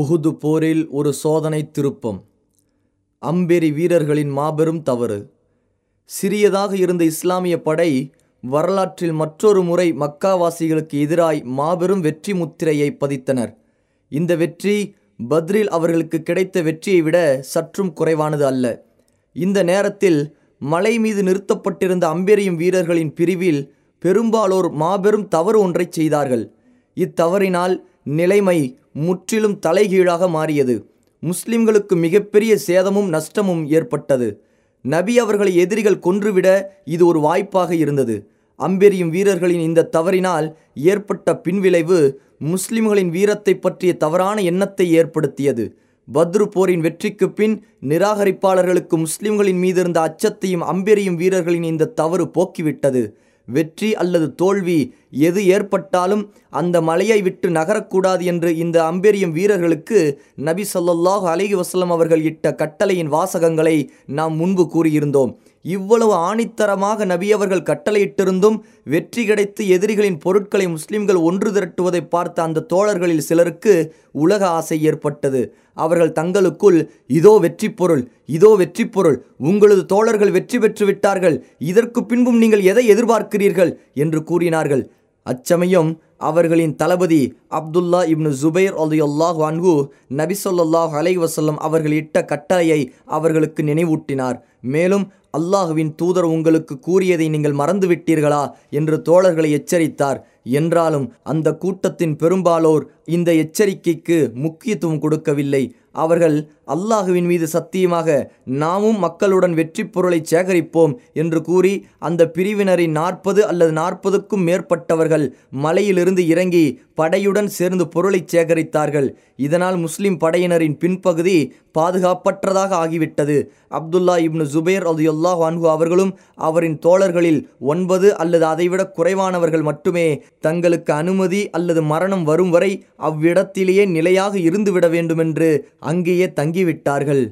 உகுது போரில் ஒரு சோதனை திருப்பம். அம்பெரி வீரர்களின் மாபெரும் தவறு. சிறியதாக இருந்த இஸ்லாமிய படை வரலாற்றில் மற்றொரு முறை மக்காவாசிகளுக்கு எதிராய் மாபெரும் வெற்றி முத்திரையை பதித்தனர். இந்த வெற்றி பத்ரில் அவர்களுக்கு கிடைத்த வெற்றியை விட சற்றும் குறைவானது அல்ல. இந்த நேரத்தில் மலை மீது நிறுத்தப்பட்டிருந்த அம்பெரியும் வீரர்களின் பிரிவில் பெரும்பாலோர் மாபெரும் தவறு ஒன்றைச் செய்தார்கள். இத்தவறினால் நிலைமை முற்றிலும் தலைகீழாக மாறியது. முஸ்லிம்களுக்கு மிகப்பெரிய சேதமும் நஷ்டமும் ஏற்பட்டது. நபி அவர்களை எதிரிகள் கொன்றுவிட இது ஒரு வாய்ப்பாக இருந்தது. அம்பெரியும் வீரர்களின் இந்த தவறினால் ஏற்பட்ட பின்விளைவு முஸ்லிம்களின் வீரத்தை பற்றிய தவறான எண்ணத்தை ஏற்படுத்தியது. பத்ரு போரின் வெற்றிக்கு பின் நிராகரிப்பாளர்களுக்கு முஸ்லிம்களின் மீது இருந்த அச்சத்தையும் அம்பெரியும் வீரர்களின் இந்த தவறு போக்கிவிட்டது. வெற்றி அல்லது தோல்வி எது ஏற்பட்டாலும் அந்த மலையை விட்டு நகரக்கூடாது என்று இந்த அம்பெரியம் வீரர்களுக்கு நபி ஸல்லல்லாஹு அலைஹி வசலம் அவர்கள் இட்ட கட்டளையின் வாசகங்களை நாம் முன்பு கூறியிருந்தோம். இவ்வளவு ஆணித்தரமாக நபி அவர்கள் கட்டளையிட்டிருந்தும் வெற்றி கிடைத்து எதிரிகளின் பொருட்களை முஸ்லிம்கள் ஒன்று திரட்டுவதை பார்த்த அந்த தோழர்களில் சிலருக்கு உலக ஆசை ஏற்பட்டது. அவர்கள் தங்களுக்குள் இதோ வெற்றி பொருள் இதோ வெற்றி பொருள் உங்களது தோழர்கள் வெற்றி பெற்று விட்டார்கள் இதற்கு பின்பும் நீங்கள் எதை எதிர்பார்க்கிறீர்கள்? என்று கூறினார்கள். அச்சமயம் அவர்களின் தளபதி அப்துல்லா இப்னு ஜுபைர் அலியுல்லாஹ் அன்ஹு நபிசொல்லாஹ் அலை வசல்லம் அவர்கள் இட்ட கட்டளையை அவர்களுக்கு நினைவூட்டினார். மேலும் அல்லாஹுவின் தூதர் உங்களுக்கு கூறியதை நீங்கள் மறந்துவிட்டீர்களா? என்று தோழர்களை எச்சரித்தார். என்றாலும் அந்த கூட்டத்தின் பெரும்பாலோர் இந்த எச்சரிக்கைக்கு முக்கியத்துவம் கொடுக்கவில்லை. அவர்கள் அல்லாஹுவின் மீது சத்தியமாக நாமும் மக்களுடன் வெற்றி பொருளை சேகரிப்போம் என்று கூறி அந்த பிரிவினரின் நாற்பது அல்லது நாற்பதுக்கும் மேற்பட்டவர்கள் மலையிலிருந்து இறங்கி படையுடன் சேர்ந்து பொருளை சேகரித்தார்கள். இதனால் முஸ்லிம் படையினரின் பின்பகுதி பாதுகாப்பற்றதாக ஆகிவிட்டது. அப்துல்லா இப்னு ஜுபேர் எல்லா வான்கு அவர்களும் அவரின் தோழர்களில் ஒன்பது அல்லது அதைவிட குறைவானவர்கள் மட்டுமே தங்களுக்கு அனுமதி அல்லது மரணம் வரும் வரை அவ்விடத்திலேயே நிலையாக இருந்துவிட வேண்டுமென்று அங்கேயே தங்கிவிட்டார்கள்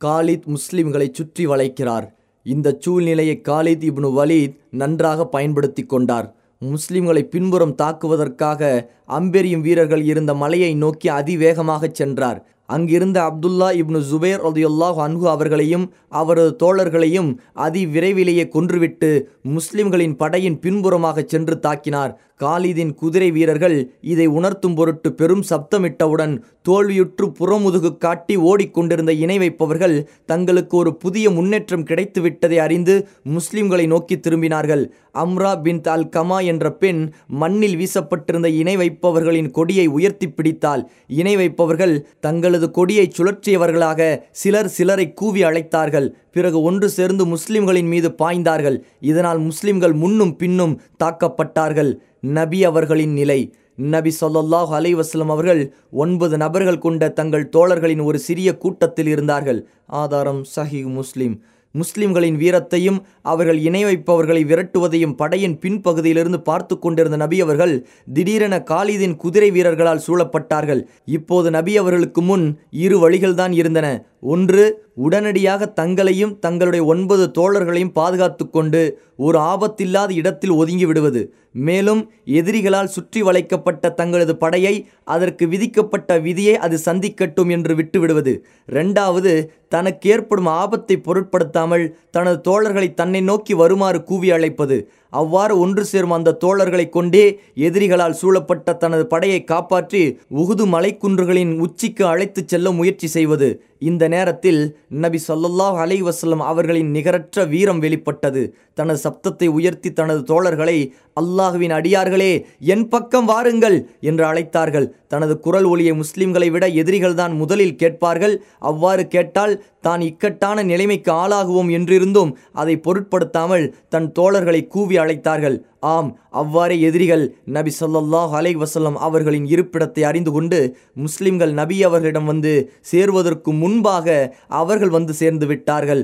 காலித் முஸ்லிம்களை சுற்றி வளைக்கிறார். இந்த சூழ்நிலையை காலித் இப்னு வலீத் நன்றாக பயன்படுத்தி கொண்டார். முஸ்லிம்களை பின்புறம் தாக்குவதற்காக அம்பெரியும் வீரர்கள் இருந்த மலையை நோக்கி அதிவேகமாக சென்றார். அங்கிருந்த அப்துல்லா இப்னு ஜுபேர் அலியுல்லாஹ் அன்ஹு அவர்களையும் அவரது தோழர்களையும் அதி விரைவிலேயே கொன்றுவிட்டு முஸ்லிம்களின் படையின் பின்புறமாக சென்று தாக்கினார். காலிதின் குதிரை வீரர்கள் இதை உணர்த்தும் பொருட்டு பெரும் சப்தமிட்டவுடன் தோல்வியுற்று புறமுதுகு காட்டி ஓடிக்கொண்டிருந்த இணை வைப்பவர்கள் தங்களுக்கு ஒரு புதிய முன்னேற்றம் கிடைத்துவிட்டதை அறிந்து முஸ்லிம்களை நோக்கி திரும்பினார்கள். அம்ரா பின் தால் கமா என்ற பெண் மண்ணில் வீசப்பட்டிருந்த இணை வைப்பவர்களின் கொடியை உயர்த்தி பிடித்தால் இணை வைப்பவர்கள் தங்களது கொடியை சுழற்றியவர்களாக சிலர் சிலரை கூவி அழைத்தார்கள். பிறகு ஒன்று சேர்ந்து முஸ்லிம்களின் மீது பாய்ந்தார்கள். இதனால் முஸ்லிம்கள் முன்னும் பின்னும் தாக்கப்பட்டார்கள். நபி அவர்களின் நிலை. நபி சொல்லாஹ் அலைவாஸ்லம் அவர்கள் ஒன்பது நபர்கள் கொண்ட தங்கள் தோழர்களின் ஒரு சிறிய கூட்டத்தில் இருந்தார்கள். ஆதாரம் சஹி முஸ்லிம். முஸ்லிம்களின் வீரத்தையும் அவர்கள் இணை வைப்பவர்களை விரட்டுவதையும் படையின் பின்பகுதியிலிருந்து பார்த்து கொண்டிருந்த நபி அவர்கள் திடீரென காலிதின் குதிரை வீரர்களால் சூழப்பட்டார்கள். இப்போது நபி அவர்களுக்கு முன் இரு வழிகள்தான் இருந்தன. ஒன்று உடனடியாக தங்களையும் தங்களுடைய ஒன்பது தோழர்களையும் பாதுகாத்து கொண்டு ஒரு ஆபத்தில்லாத இடத்தில் ஒதுங்கி விடுவது. மேலும் எதிரிகளால் சுற்றி வளைக்கப்பட்ட தங்களது படையை அதற்கு விதிக்கப்பட்ட விதியை அது சந்திக்கட்டும் என்று விட்டுவிடுவது. ரெண்டாவது தனக்கு ஏற்படும் ஆபத்தை பொருட்படுத்தாமல் தனது தோழர்களை தன்னை நோக்கி வருமாறு கூவி அழைப்பது. அவ்வாறு ஒன்று சேரும் அந்த தோழர்களை கொண்டே எதிரிகளால் சூழப்பட்ட தனது படையை காப்பாற்றி உகுது மலைக்குன்றுகளின் உச்சிக்கு அழைத்துச் செல்ல முயற்சி செய்வது. இந்த நேரத்தில் நபி சொல்லல்லாஹ் அலை வசல்லம் அவர்களின் நிகரற்ற வீரம் வெளிப்பட்டது. தனது சப்தத்தை உயர்த்தி தனது தோழர்களை அல்லாஹுவின் அடியார்களே என் பக்கம் வாருங்கள் என்று அழைத்தார்கள். தனது குரல் ஒளியை முஸ்லிம்களை விட எதிரிகள்தான் முதலில் கேட்பார்கள். அவ்வாறு கேட்டால் தான் இக்கட்டான நிலைமைக்கு ஆளாகுவோம் என்றிருந்தும் அதை பொருட்படுத்தாமல் தன் தோழர்களை கூவி அழைத்தார்கள். ஆம் அவ்வாறே எதிரிகள் நபி சொல்லாஹ் அலை வசல்லம் அவர்களின் இருப்பிடத்தை அறிந்து கொண்டு முஸ்லிம்கள் நபி அவர்களிடம் வந்து சேர்வதற்கு முன்பாக அவர்கள் வந்து சேர்ந்து விட்டார்கள்.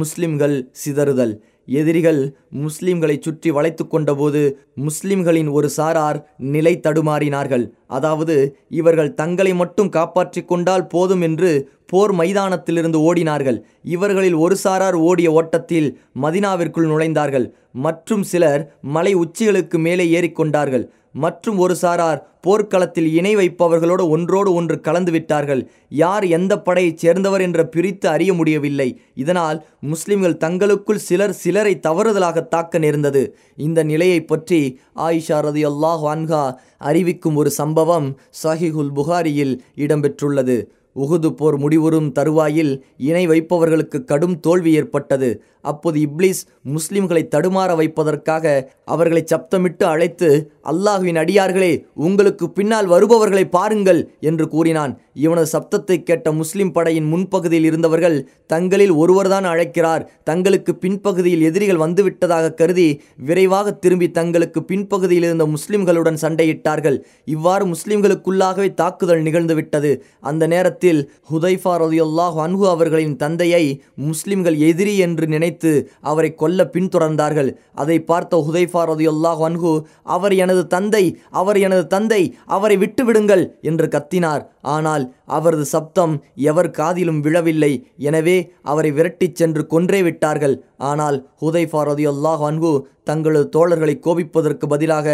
முஸ்லிம்கள் சிதறுதல். எதிரிகள் முஸ்லிம்களை சுற்றி வளைத்து கொண்டபோது முஸ்லிம்களின் ஒரு சாரார் நிலை தடுமாறினார்கள். அதாவது இவர்கள் தங்களை மட்டும் காப்பாற்றி கொண்டால் போதும் என்று போர் மைதானத்திலிருந்து ஓடினார்கள். இவர்களில் ஒரு சாரார் ஓடிய ஓட்டத்தில் மதினாவிற்குள் நுழைந்தார்கள். மற்றும் சிலர் மலை உச்சிகளுக்கு மேலே ஏறிக்கொண்டார்கள் மற்றும் ஒரு சாரார் போர்க்களத்தில் இணை வைப்பவர்களோடு ஒன்றோடு ஒன்று கலந்து விட்டார்கள். யார் எந்த படையைச் சேர்ந்தவர் என்ற பிரித்து அறிய முடியவில்லை. இதனால் முஸ்லிம்கள் தங்களுக்குள் சிலர் சிலரை தவறுதலாக தாக்க நேர்ந்தது. இந்த நிலையை பற்றி ஆயிஷா ரதி அல்லாஹ் அன்ஹா அறிவிக்கும் ஒரு சம்பவம் சஹிஹுல் புகாரியில் இடம்பெற்றுள்ளது. உகுது போர் முடிவுறும் தருவாயில் இணை வைப்பவர்களுக்கு கடும் தோல்வி ஏற்பட்டது. அப்போது இப்ளிஸ் முஸ்லிம்களை தடுமாற வைப்பதற்காக அவர்களை சப்தமிட்டு அழைத்து அல்லாஹுவின் அடியார்களே உங்களுக்கு பின்னால் வருபவர்களை பாருங்கள் என்று கூறினான். இவனது சப்தத்தை கேட்ட முஸ்லிம் படையின் முன்பகுதியில் இருந்தவர்கள் தங்களில் ஒருவர்தான் அழைக்கிறார். தங்களுக்கு பின்பகுதியில் எதிரிகள் வந்துவிட்டதாக கருதி விரைவாக திரும்பி தங்களுக்கு பின்பகுதியில் இருந்த முஸ்லிம்களுடன் சண்டையிட்டார்கள். இவ்வாறு முஸ்லிம்களுக்குள்ளாகவே தாக்குதல் நிகழ்ந்துவிட்டது. அந்த நேரத்தில் ஹுதைஃபா ரதியுல்லாஹ் அன்ஹு அவர்களின் தந்தையை முஸ்லிம்கள் எதிரி என்று நினைத்து அவரை கொல்ல பின்தொடர்ந்தார்கள். அதை பார்த்த ஹுதைஃபா ரதியுல்லாஹ் அன்ஹு அவர் எனது தந்தை அவர் எனது தந்தை அவரை விட்டுவிடுங்கள் என்று கத்தினார். ஆனால் அவரது சப்தம் எவர் காதிலும் விழவில்லை. எனவே அவரை விரட்டிச் சென்று கொன்றே விட்டார்கள். ஆனால் ஹுதைஃபா ரதியுல்லாஹ் அன்பு தங்களது தோழர்களை கோபிப்பதற்கு பதிலாக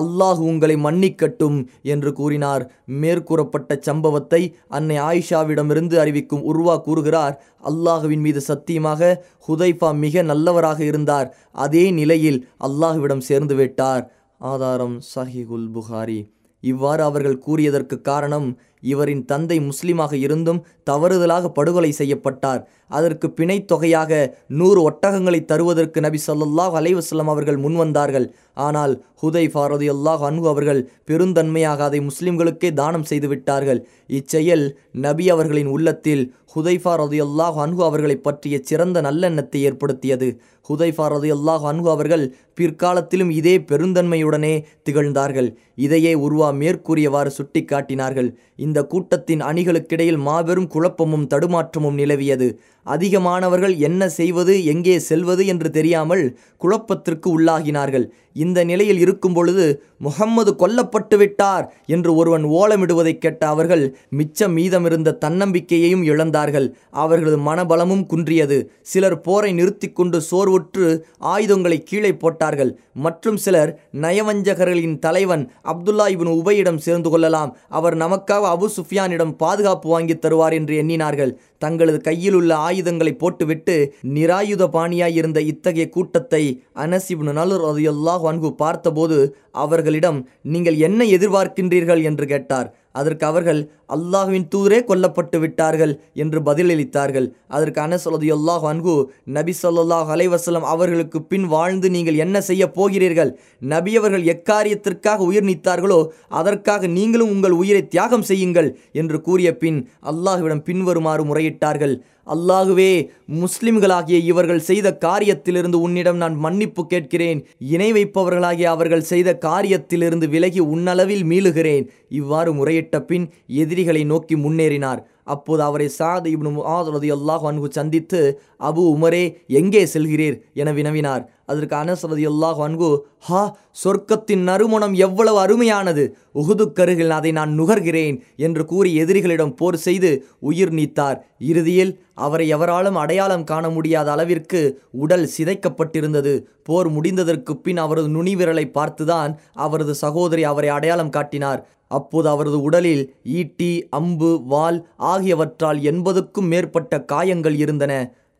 அல்லாஹ் உங்களை மன்னிக்கட்டும் என்று கூறினார். மேற்கூறப்பட்ட சம்பவத்தை அன்னை ஆயிஷாவிடமிருந்து அறிவிக்கும் உருவா கூறுகிறார். அல்லாஹுவின் மீது சத்தியமாக ஹுதைஃபா மிக நல்லவராக இருந்தார். அதே நிலையில் அல்லாஹுவிடம் சேர்ந்து விட்டார். ஆதாரம் சஹிகுல் புகாரி. இவ்வாறு அவர்கள் கூறியதற்கு காரணம் இவரின் தந்தை முஸ்லிமாக இருந்தும் தவறுதலாக படுகொலை செய்யப்பட்டார். அதற்கு பிணைத் தொகையாக நூறு ஒட்டகங்களை தருவதற்கு நபி ஸல்லல்லாஹு அலைஹி அவர்கள் முன்வந்தார்கள் ஆனால் ஹுதை ஃபாரதி அல்லாஹ் அன்ஹு அவர்கள் பெருந்தன்மையாக அதை முஸ்லிம்களுக்கே தானம் செய்து விட்டார்கள். இச்செயல் நபி அவர்களின் உள்ளத்தில் ஹுதைஃபா ரதி அல்லாஹ் அன்ஹு அவர்களை பற்றிய சிறந்த நல்லெண்ணத்தை ஏற்படுத்தியது. ஹுதைஃபா ரதி அல்லாஹ் அன்ஹு அவர்கள் பிற்காலத்திலும் இதே பெருந்தன்மையுடனே திகழ்ந்தார்கள். இதையே உருவா மேற்கூறியவாறு சுட்டி காட்டினார்கள் இந்த கூட்டத்தின் அணிகளுக்கிடையில் மாபெரும் குழப்பமும் தடுமாற்றமும் நிலவியது. அதிகமானவர்கள் என்ன செய்வது எங்கே செல்வது என்று தெரியாமல் குழப்பத்திற்கு உள்ளாகினார்கள். இந்த நிலையில் இருக்கும் பொழுது முகம்மது கொல்லப்பட்டு விட்டார் என்று ஒருவன் ஓலமிடுவதை கேட்ட அவர்கள் மிச்சம் மீதமிருந்த தன்னம்பிக்கையையும் இழந்தார்கள். அவர்களது மனபலமும் குன்றியது. சிலர் போரை நிறுத்தி கொண்டு சோர்வுற்று ஆயுதங்களை கீழே போட்டார்கள். மற்றும் சிலர் நயவஞ்சகர்களின் தலைவன் அப்துல்லா இவன் உபையிடம் சேர்ந்து கொள்ளலாம். அவர் நமக்காக அபு சுஃபியானிடம் பாதுகாப்பு வாங்கி தருவார் என்று எண்ணினார்கள். தங்களது கையில் உள்ள ஆயுதங்களை போட்டுவிட்டு நிராயுத பாணியாய் இருந்த இத்தகைய கூட்டத்தை அனசிப்னு நலுர் அதையெல்லாம் வன்கு பார்த்தபோது அவர்களிடம் நீங்கள் என்ன எதிர்பார்க்கின்றீர்கள்? என்று கேட்டார். அதற்கு அவர்கள் அல்லாஹுவின் தூரே கொல்லப்பட்டு விட்டார்கள் என்று பதிலளித்தார்கள். அதற்கு அனசொலது ரதியுல்லாஹ் அன்கு நபி சொல்லாஹ் அலைவசலம் அவர்களுக்கு பின் வாழ்ந்து நீங்கள் என்ன செய்ய போகிறீர்கள்? நபி அவர்கள் எக்காரியத்திற்காக உயிர் நீத்தார்களோ அதற்காக நீங்களும் உங்கள் உயிரை தியாகம் செய்யுங்கள் என்று கூறிய பின் அல்லாஹுவிடம் பின்வருமாறு முறையிட்டார்கள். அல்லாகுவே முஸ்லிம்களாகிய இவர்கள் செய்த காரியத்திலிருந்து உன்னிடம் நான் மன்னிப்பு கேட்கிறேன். இணை வைப்பவர்களாகிய அவர்கள் செய்த காரியத்திலிருந்து விலகி உன்னளவில் மீளுகிறேன். இவ்வாறு முறையிட்ட பின் எதிரிகளை நோக்கி முன்னேறினார். அப்போது அவரை சாது இப்னு முஆத் ரதியல்லாஹு அன்ஹு சந்தித்து அபு உமரே எங்கே செல்கிறீர்? என வினவினார். அதற்கு அனஸ் ரதியல்லாஹு அன்ஹு ஹா சொர்க்கத்தின் நறுமணம் எவ்வளவு அருமையானது! உகுதுக்கருகில் அதை நான் நுகர்கிறேன்! என்று கூறி எதிரிகளிடம் போர் செய்து உயிர் நீத்தார். இறுதியில் அவரை எவராலும் அடையாளம் காண முடியாத அளவிற்கு உடல் சிதைக்கப்பட்டிருந்தது. போர் முடிந்ததற்கு பின் அவரது நுனிவிரலை பார்த்துதான் அவரது சகோதரி அவரை அடையாளம் காட்டினார். அப்போது அவரது உடலில் ஈட்டி அம்பு வாள் ஆகியவற்றால் எண்பதுக்கும் மேற்பட்ட காயங்கள் இருந்தன.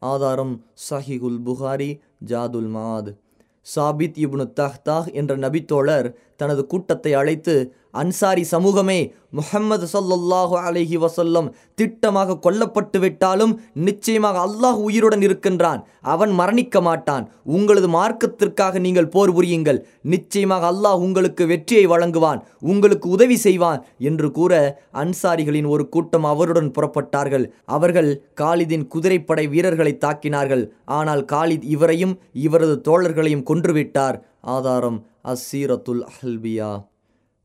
ஆதாரம் சஹிகுல் புகாரி ஜாதுல் மாத் சாபித் இப்னு தஹ்தாஹ் என்ற நபித்தோழர் தனது கூட்டத்தை அழைத்து அன்சாரி சமூகமே முஹம்மது ஸல்லல்லாஹு அலஹி வசல்லம் திட்டமாக கொல்லப்பட்டு விட்டாலும் நிச்சயமாக அல்லாஹ் உயிருடன் இருக்கின்றான். அவன் மரணிக்க மாட்டான். உங்களது மார்க்கத்திற்காக நீங்கள் போர் புரியுங்கள். நிச்சயமாக அல்லாஹ் உங்களுக்கு வெற்றியை வழங்குவான். உங்களுக்கு உதவி செய்வான் என்று கூற அன்சாரிகளின் ஒரு கூட்டம் அவருடன் புறப்பட்டார்கள். அவர்கள் காலிதின் குதிரைப்படை வீரர்களை தாக்கினார்கள். ஆனால் காலித் இவரையும் இவரது தோழர்களையும் கொன்றுவிட்டார் ஆதாரம் அஸ்ஸீரத்துல் அஹல்பியா.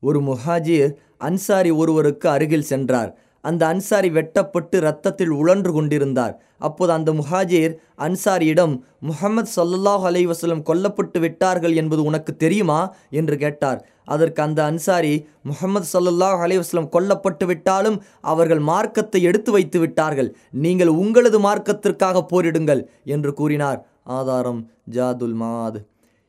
ஒரு முஹாஜிர் அன்சாரி ஒருவருக்கு அருகில் சென்றார். அந்த அன்சாரி வெட்டப்பட்டு இரத்தத்தில் உழன்று கொண்டிருந்தார். அப்போது அந்த முஹாஜிர் அன்சாரியிடம் முகமது சல்லல்லாஹ் அலை வசலம் கொல்லப்பட்டு விட்டார்கள் என்பது உனக்கு தெரியுமா? என்று கேட்டார். அதற்கு அந்த அன்சாரி முகமது சல்லுல்லாஹ் அலைவாஸ்லம் கொல்லப்பட்டு விட்டாலும் அவர்கள் மார்க்கத்தை எடுத்து வைத்து விட்டார்கள். நீங்கள் உங்களது மார்க்கத்திற்காக போரிடுங்கள் என்று கூறினார். ஆதாரம் ஜாதுல் மாத்.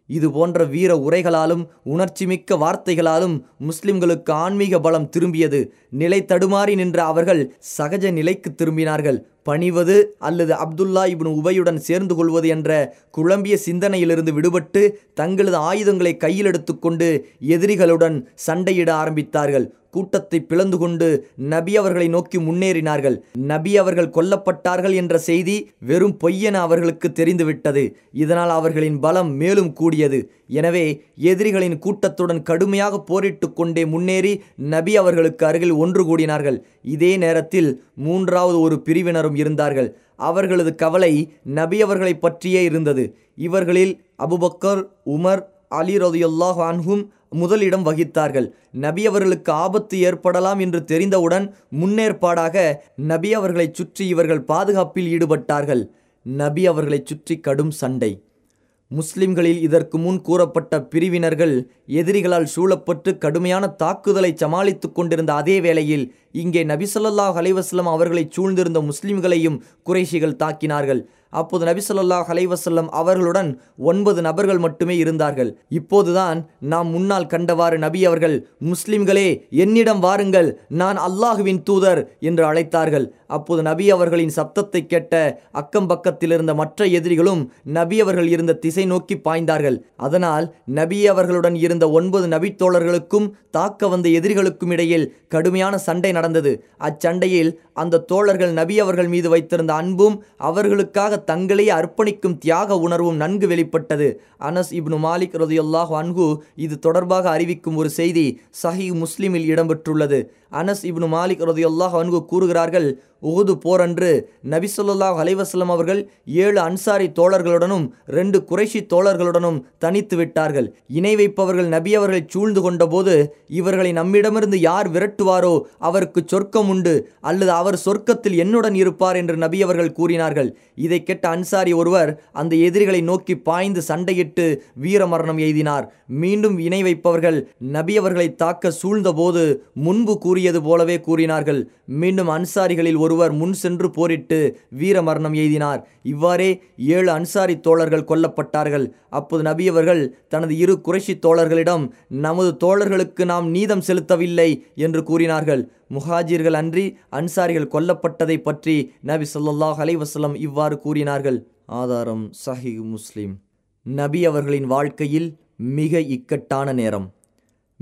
இது போன்ற வீர உரைகளாலும் உணர்ச்சிமிக்க வார்த்தைகளாலும் முஸ்லிம்களுக்கு ஆன்மீக பலம் திரும்பியது. நிலை தடுமாறி நின்ற அவர்கள் சகஜ நிலைக்கு திரும்பினார்கள். பணிவது அல்லது அப்துல்லா இப்னு உபையுடன் சேர்ந்து கொள்வது என்ற குழம்பிய சிந்தனையிலிருந்து விடுபட்டு தங்களது ஆயுதங்களை கையில் எடுத்துக்கொண்டு எதிரிகளுடன் சண்டையிட ஆரம்பித்தார்கள். கூட்டத்தை பிளந்து கொண்டு நபி அவர்களை நோக்கி முன்னேறினார்கள். நபி அவர்கள் கொல்லப்பட்டார்கள் என்ற செய்தி வெறும் பொய்யென அவர்களுக்கு தெரிந்துவிட்டது. இதனால் அவர்களின் பலம் மேலும் கூடியது. எனவே எதிரிகளின் கூட்டத்துடன் கடுமையாக போரிட்டு கொண்டே முன்னேறி நபி அவர்களுக்கு அருகில் ஒன்று கூடினார்கள். இதே நேரத்தில் மூன்றாவது ஒரு பிரிவினரும் இருந்தார்கள். அவர்களது கவலை நபி அவர்களை பற்றியே இருந்தது. இவர்களில் அபுபக்கர் உமர் அலி ரதியுல்லாஹ் அன்ஹும் முதலிடம் வகித்தார்கள். நபி அவர்களுக்கு ஆபத்து ஏற்படலாம் என்று தெரிந்தவுடன் முன்னேற்பாடாக நபி அவர்களை சுற்றி இவர்கள் பாதுகாப்பில் ஈடுபட்டார்கள். நபி அவர்களை சுற்றி கடும் சண்டை. முஸ்லிம்களில் இதற்கு முன் கூறப்பட்ட பிரிவினர்கள் எதிரிகளால் சூழப்பட்டு கடுமையான தாக்குதலை சமாளித்து கொண்டிருந்த அதே வேளையில் இங்கே நபிசல்லாஹ் அலைவாஸ்லம் அவர்களை சூழ்ந்திருந்த முஸ்லிம்களையும் குறைஷிகள் தாக்கினார்கள். அப்போது நபி சொல்லாஹ் அலைவசல்லம் அவர்களுடன் ஒன்பது நபர்கள் மட்டுமே இருந்தார்கள். இப்போதுதான் நாம் முன்னால் கண்டவாறு நபி அவர்கள் முஸ்லிம்களே என்னிடம் வாருங்கள் நான் அல்லாஹுவின் தூதர் என்று அழைத்தார்கள். அப்போது நபி அவர்களின் சப்தத்தை கேட்ட அக்கம் பக்கத்தில் இருந்த மற்ற எதிரிகளும் நபி அவர்கள் இருந்த திசை நோக்கி பாய்ந்தார்கள். அதனால் நபி அவர்களுடன் இருந்த ஒன்பது நபி தோழர்களுக்கும் தாக்க வந்த எதிரிகளுக்கும் இடையில் கடுமையான சண்டை நடந்தது. அச்சண்டையில் அந்த தோழர்கள் நபி அவர்கள் மீது வைத்திருந்த அன்பும் அவர்களுக்காக தங்களையே அர்ப்பணிக்கும் தியாக உணர்வும் நன்கு வெளிப்பட்டது. அனஸ் இப்னு மாலிக் ரதியுல்லாஹ் அன்ஹு இது தொடர்பாக அறிவிக்கும் ஒரு செய்தி சஹி முஸ்லிமில் இடம்பெற்றுள்ளது. அனஸ் இப்னு மாலிக் ரதியுல்லாஹ் அன்ஹு கூறுகிறார்கள் உகுது போரன்று நபிசல்லாஹ் அலைவாஸ்லம் அவர்கள் ஏழு அன்சாரி தோழர்களுடனும் ரெண்டு குறைஷி தோழர்களுடனும் தனித்து விட்டார்கள். இணை வைப்பவர்கள் நபி அவர்களை சூழ்ந்து கொண்டபோது இவர்களை நம்மிடமிருந்து யார் விரட்டுவாரோ அவருக்கு சொர்க்கம் உண்டு அல்லது அவர் சொர்க்கத்தில் என்னுடன் இருப்பார் என்று நபி அவர்கள் கூறினார்கள். இதை கெட்ட அன்சாரி ஒருவர் அந்த எதிரிகளை நோக்கி பாய்ந்து சண்டையிட்டு வீரமரணம் எய்தினார். மீண்டும் இணை வைப்பவர்கள் நபி அவர்களை தாக்க சூழ்ந்தபோது முன்பு கூறியது போலவே கூறினார்கள். மீண்டும் அன்சாரிகளில் ஒரு ஒருவர் முன் சென்று போரிட்டு வீர மரணம் எய்தினார். இவ்வாறே ஏழு அன்சாரி தோழர்கள் கொல்லப்பட்டார்கள். அப்போது நபி அவர்கள் தனது இரு குறைஷி தோழர்களிடம் நமது தோழர்களுக்கு நாம் நீதம் செலுத்தவில்லை என்று கூறினார்கள். முஹாஜிர்கள் அன்றி அன்சாரிகள் கொல்லப்பட்டதை பற்றி நபி சொல்லாஹ் அலைவசலம் இவ்வாறு கூறினார்கள். ஆதாரம் சஹி முஸ்லிம். நபி அவர்களின் வாழ்க்கையில் மிக இக்கட்டான நேரம்.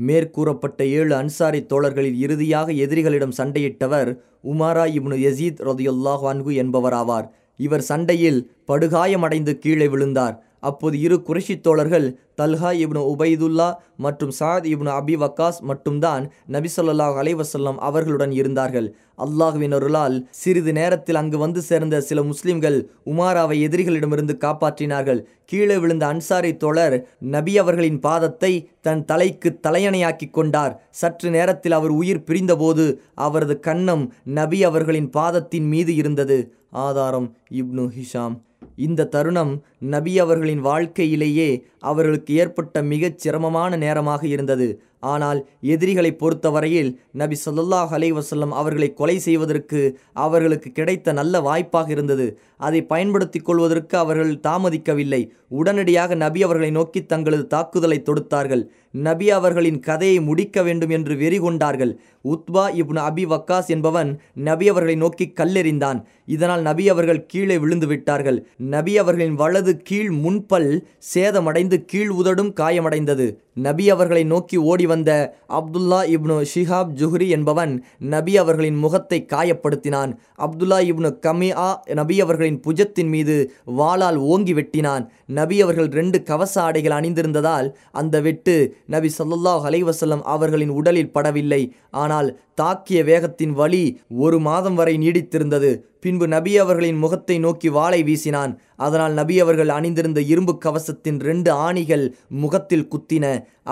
மேற்கூறப்பட்ட ஏழு அன்சாரி தோழர்களில் இறுதியாக எதிரிகளிடம் சண்டையிட்டவர் உமாரா இப்னு யசீத் ரதியுல்லாஹ் அன்கு என்பவராவார். இவர் சண்டையில் படுகாயமடைந்து கீழே விழுந்தார். அப்போது இரு குறைஷி தோழர்கள் தல்ஹா இப்னு உபைதுல்லா மற்றும் சாத் இப்னு அபி வக்காஸ் மட்டும்தான் நபிசல்லாஹ் அலைவசல்லம் அவர்களுடன் இருந்தார்கள். அல்லாஹுவின் அருளால் சிறிது நேரத்தில் அங்கு வந்து சேர்ந்த சில முஸ்லிம்கள் உமாராவை எதிரிகளிடமிருந்து காப்பாற்றினார்கள். கீழே விழுந்த அன்சாரி தோழர் நபி அவர்களின் பாதத்தை தன் தலைக்கு தலையணையாக்கி கொண்டார். சற்று நேரத்தில் அவர் உயிர் பிரிந்தபோது அவரது கன்னம் நபி அவர்களின் பாதத்தின் மீது இருந்தது. ஆதாரம் இப்னு ஹிஷாம். இந்த தருணம் நபி அவர்களின் வாழ்க்கையிலேயே அவர்களுக்கு ஏற்பட்ட மிகச் சிரமமான நேரமாக இருந்தது. ஆனால் எதிரிகளை பொறுத்தவரையில் நபி சொல்லாஹ் அலைவசல்லம் அவர்களை கொலை செய்வதற்கு அவர்களுக்கு கிடைத்த நல்ல வாய்ப்பாக இருந்தது. அதை பயன்படுத்திக் கொள்வதற்கு அவர்கள் தாமதிக்கவில்லை. உடனடியாக நபி அவர்களை நோக்கி தங்களது தாக்குதலை தொடுத்தார்கள். நபி அவர்களின் கதையை முடிக்க வேண்டும் என்று வெறி கொண்டார்கள். உத்பா இப்னு அபி வக்காஸ் என்பவன் நபி அவர்களை நோக்கி கல்லெறிந்தான். இதனால் நபி அவர்கள் கீழே விழுந்து விட்டார்கள். நபி அவர்களின் வலது கீழ் முன்பல் சேதமடைந்து கீழ் உதடும் காயமடைந்தது. நபி அவர்களை நோக்கி ஓடி வந்த அப்துல்லா இப்னு ஷிஹாப் ஜுஹ்ரி என்பவன் நபி அவர்களின் முகத்தை காயப்படுத்தினான். அப்துல்லா இப்னு கமியா நபி அவர்களின் புஜத்தின் மீது வாளால் ஓங்கி வெட்டினான். நபி அவர்கள் ரெண்டு கவச ஆடைகள் அணிந்திருந்ததால் அந்த வெட்டு நபி ஸல்லல்லாஹு அலைவசல்லம் அவர்களின் உடலில் படவில்லை. ஆனால் தாக்கிய வேகத்தின் வலி ஒரு மாதம் வரை நீடித்திருந்தது. பின்பு நபி அவர்களின் முகத்தை நோக்கி வாளை வீசினான். அதனால் நபி அவர்கள் அணிந்திருந்த இரும்பு கவசத்தின் ரெண்டு ஆணிகள் முகத்தில் குத்தின.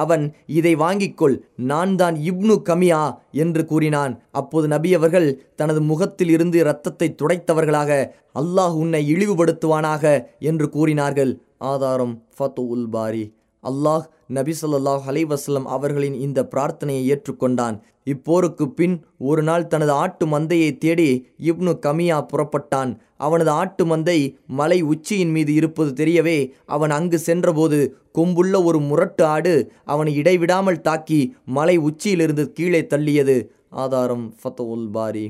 அவன் இதை வாங்கிக்கொள் நான் தான் இப்னு கமியா என்று கூறினான். அப்போது நபி அவர்கள் தனது முகத்தில் இருந்து இரத்தத்தை துடைத்தவர்களாக அல்லாஹ் உன்னை இழிவுபடுத்துவானாக என்று கூறினார்கள். ஆதாரம் ஃபத்து உல் பாரி. அல்லாஹ் நபி சொல்லாஹ் அலைவாஸ்லம் அவர்களின் இந்த பிரார்த்தனையை ஏற்றுக்கொண்டான். இப்போருக்கு பின் ஒரு நாள் தனது ஆட்டு மந்தையை தேடி இப்னு கமியா புறப்பட்டான். அவனது ஆட்டு மந்தை மலை உச்சியின் மீது இருப்பது தெரியவே அவன் அங்கு சென்றபோது கொம்புள்ள ஒரு முரட்டு ஆடு அவனை இடைவிடாமல் தாக்கி மலை உச்சியிலிருந்து கீழே தள்ளியது. ஆதாரம் ஃபத்தவுல் பாரி.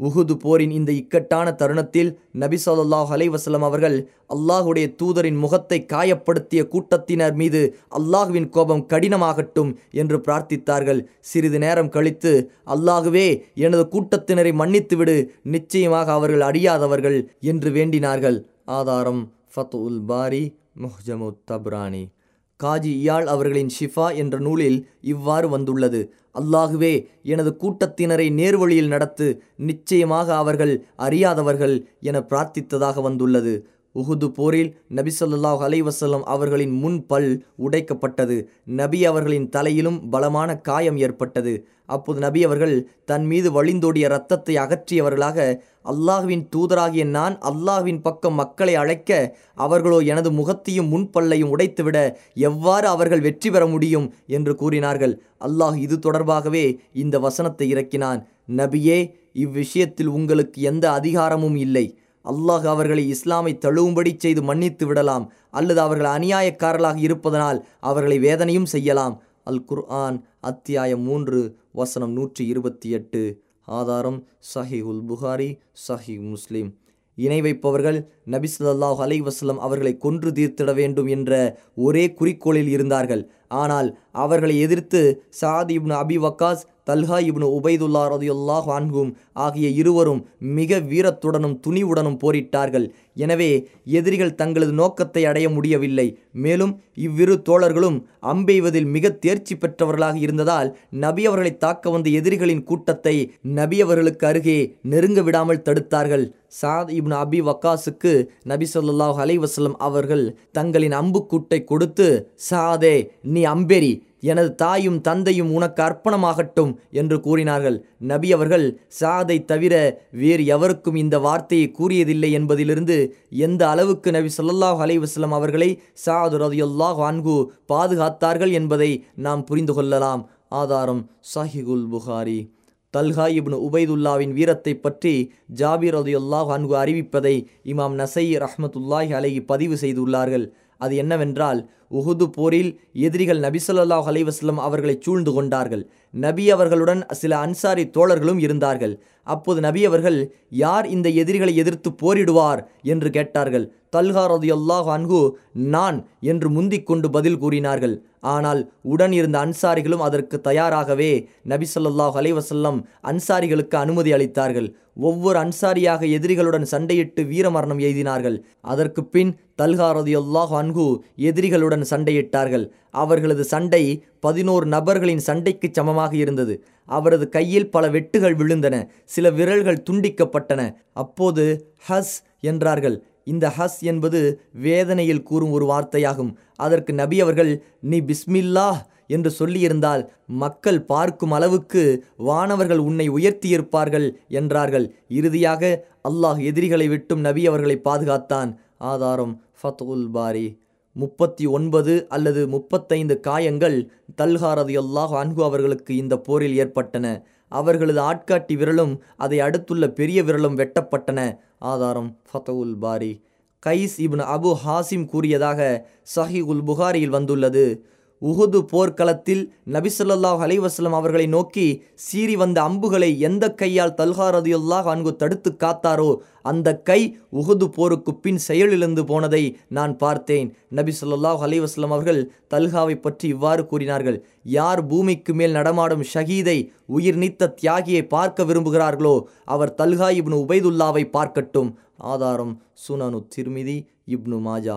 உஹுது போரின் இந்த இக்கட்டான தருணத்தில் நபி சொல்லாஹ் அலைஹி அவர்கள் அல்லாஹுடைய தூதரின் முகத்தை காயப்படுத்திய கூட்டத்தினர் மீது அல்லாஹுவின் கோபம் கடினமாகட்டும் என்று பிரார்த்தித்தார்கள். சிறிது நேரம் கழித்து அல்லாஹுவே எனது கூட்டத்தினரை மன்னித்துவிடு நிச்சயமாக அவர்கள் அறியாதவர்கள் என்று வேண்டினார்கள். ஆதாரம் ஃபத்துல் பாரி முஹ்ஜமு தப்ரானி. காஜி இயாள் அவர்களின் ஷிஃபா என்ற நூலில் இவ்வாறு வந்துள்ளது. அல்லாகுவே எனது கூட்டத்தினரை நேர்வழியில் நடத்து நிச்சயமாக அவர்கள் அறியாதவர்கள் என பிரார்த்தித்ததாக வந்துள்ளது. உஹுது போரில் நபி சொல்லாஹ் அலைவசல்லம் அவர்களின் முன் பல் உடைக்கப்பட்டது. நபி அவர்களின் தலையிலும் பலமான காயம் ஏற்பட்டது. அப்போது நபி அவர்கள் தன் மீது வழிந்தோடிய இரத்தத்தை அகற்றியவர்களாக அல்லாஹ்வின் தூதராகிய நான் அல்லாஹ்வின் பக்கம் மக்களை அழைக்க அவர்களோ எனது முகத்தையும் முன்பல்லையும் உடைத்துவிட எவ்வாறு அவர்கள் வெற்றி பெற முடியும்? என்று கூறினார்கள். அல்லாஹ் இது தொடர்பாகவே இந்த வசனத்தை இறக்கினான். நபியே இவ்விஷயத்தில் உங்களுக்கு எந்த அதிகாரமும் இல்லை. அல்லாஹ் அவர்களை இஸ்லாமை தழுவும்படி செய்து மன்னித்து விடலாம் அல்லது அவர்கள் அநியாயக்காரர்களாக இருப்பதனால் அவர்களை வேதனையும் செய்யலாம். அல் குர்ஆன் அத்தியாயம் மூன்று வசனம் நூற்றி இருபத்தி எட்டு. ஆதாரம் சஹி உல் புகாரி சஹி முஸ்லீம். இணை வைப்பவர்கள் நபிசுல்லாஹ் அலை அலைஹி அவர்களை கொன்று தீர்த்திட வேண்டும் என்ற ஒரே குறிக்கோளில் இருந்தார்கள். ஆனால் அவர்களை எதிர்த்து Saad ibn Abi Waqqas Talha ibn Ubaidullah ரதியுல்லாஹ் வான்கும் ஆகிய இருவரும் மிக வீரத்துடனும் துணிவுடனும் போரிட்டார்கள். எனவே எதிரிகள் தங்களது நோக்கத்தை அடைய முடியவில்லை. மேலும் இவ்விரு தோழர்களும் அம்பெய்வதில் மிக தேர்ச்சி பெற்றவர்களாக இருந்ததால் நபி அவர்களை தாக்க வந்த எதிரிகளின் கூட்டத்தை நபி அவர்களுக்கு அருகே நெருங்க விடாமல் தடுத்தார்கள். சாத் இப்னு அபி வக்காஸுக்கு நபி சொல்லாஹ் அலைஹி அவர்கள் தங்களின் அம்புக்கூட்டை கொடுத்து சாதே நீ அம்பெரி எனது தாயும் தந்தையும் உனக்கு அர்ப்பணமாகட்டும் என்று கூறினார்கள். நபி அவர்கள் சாதை தவிர வேறு எவருக்கும் இந்த வார்த்தையை கூறியதில்லை என்பதிலிருந்து எந்த அளவுக்கு நபி ஸல்லல்லாஹு அலைவாஸ்லம் அவர்களை சாது ரதியுல்லாஹ் அன்கு பாதுகாத்தார்கள் என்பதை நாம் புரிந்து கொள்ளலாம். ஆதாரம் சஹிகுல் புகாரி. தல்ஹா இப்னு உபைதுல்லாவின் வீரத்தை பற்றி ஜாபீர் ரதியுல்லாஹ் அன்கு அறிவிப்பதை இமாம் நசை ரஹமத்துல்லாஹி அலைஹி பதிவு செய்துள்ளார்கள். அது என்னவென்றால் உஹுது போரில் எதிரிகள் நபி ஸல்லல்லாஹு அவர்களை சூழ்ந்து கொண்டார்கள். நபி அவர்களுடன் சில அன்சாரி தோழர்களும் இருந்தார்கள். அப்போது நபி அவர்கள் யார் இந்த எதிரிகளை எதிர்த்து போரிடுவார்? என்று கேட்டார்கள். தல்ஹா ரதியுல்லாஹ் அன்கு நான் என்று முந்திக் கொண்டு பதில் கூறினார்கள். ஆனால் உடன் இருந்த அன்சாரிகளும் அதற்கு தயாராகவே நபி சொல்லாஹ் அலைவசல்லம் அன்சாரிகளுக்கு அனுமதி அளித்தார்கள். ஒவ்வொரு அன்சாரியாக எதிரிகளுடன் சண்டையிட்டு வீரமரணம் எய்தினார்கள். அதற்கு பின் தல்ஹா ரதியுல்லாஹ் அன்கு எதிரிகளுடன் சண்டையிட்டார்கள். அவர்களது சண்டை பதினோரு நபர்களின் சண்டைக்கு சமமாக இருந்தது. அவரது கையில் பல வெட்டுகள் விழுந்தன. சில விரல்கள் துண்டிக்கப்பட்டன. அப்போது ஹஸ் என்றார்கள். இந்த ஹஸ் என்பது வேதனையில் கூறும் ஒரு வார்த்தையாகும். அதற்கு நபி அவர்கள் நீ பிஸ்மில்லாஹ் என்று சொல்லியிருந்தால் மக்கள் பார்க்கும் அளவுக்கு வானவர்கள் உன்னை உயர்த்தியிருப்பார்கள் என்றார்கள். இறுதியாக அல்லாஹ் எதிரிகளை விட்டும் நபி அவர்களை பாதுகாத்தான். ஆதாரம் ஃபத்துல் பாரி. முப்பத்தி ஒன்பது அல்லது முப்பத்தைந்து காயங்கள் தல்ஹாரது அல்லாஹ் அன்கு அவர்களுக்கு இந்த போரில் ஏற்பட்டன. அவர்களது ஆட்காட்டி விரலும் அதை அடுத்துள்ள பெரிய விரலும் வெட்டப்பட்டன. ஆதாரம் Fathul Bari. Qais ibn Abu Hazim கூறியதாக சஹி உல் புகாரியில் வந்துள்ளது. உகுது போர்க்களத்தில் நபிசல்லாஹ் அலைவாஸ்லம் அவர்களை நோக்கி சீறி வந்த அம்புகளை எந்த கையால் தல்ஹா ரதியுல்லாஹ் அன்கு தடுத்து காத்தாரோ அந்த கை உகுது போருக்கு பின் செயலிழந்து போனதை நான் பார்த்தேன். நபி ஸல்லல்லாஹு அவர்கள் தல்ஹாவை பற்றி இவ்வாறு கூறினார்கள் யார் பூமிக்கு மேல் நடமாடும் ஷஹீதை உயிர் நீத்த தியாகியை பார்க்க விரும்புகிறார்களோ அவர் தல்ஹா இப்னு உபைதுல்லாவை பார்க்கட்டும் ஆதாரம் சுனனு திருமிதி இப்னு மாஜா.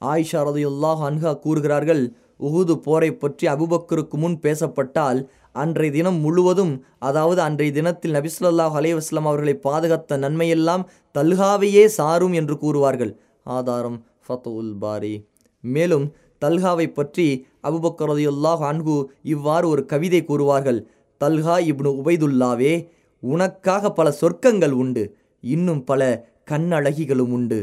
ஆயிஷா ரதையுல்லாஹ் அன்ஹா கூறுகிறார்கள் உகுது போரை பற்றி அபுபக்கருக்கு முன் பேசப்பட்டால் அன்றைய தினம் முழுவதும் அதாவது அன்றைய தினத்தில் நபிசுல்லாஹ் அலைவாஸ்லாம் அவர்களை பாதுகாத்த நன்மையெல்லாம் தல்காவையே சாரும் என்று கூறுவார்கள். ஆதாரம் ஃபத்துல் பாரி. மேலும் தல்காவை பற்றி அபுபக்கரதையுல்லாஹ் அன்கு இவ்வாறு ஒரு கவிதை கூறுவார்கள். தல்கா இப்னு உபைதுல்லாவே உனக்காக பல சொர்க்கங்கள் உண்டு இன்னும் பல கண்ணழகிகளும் உண்டு.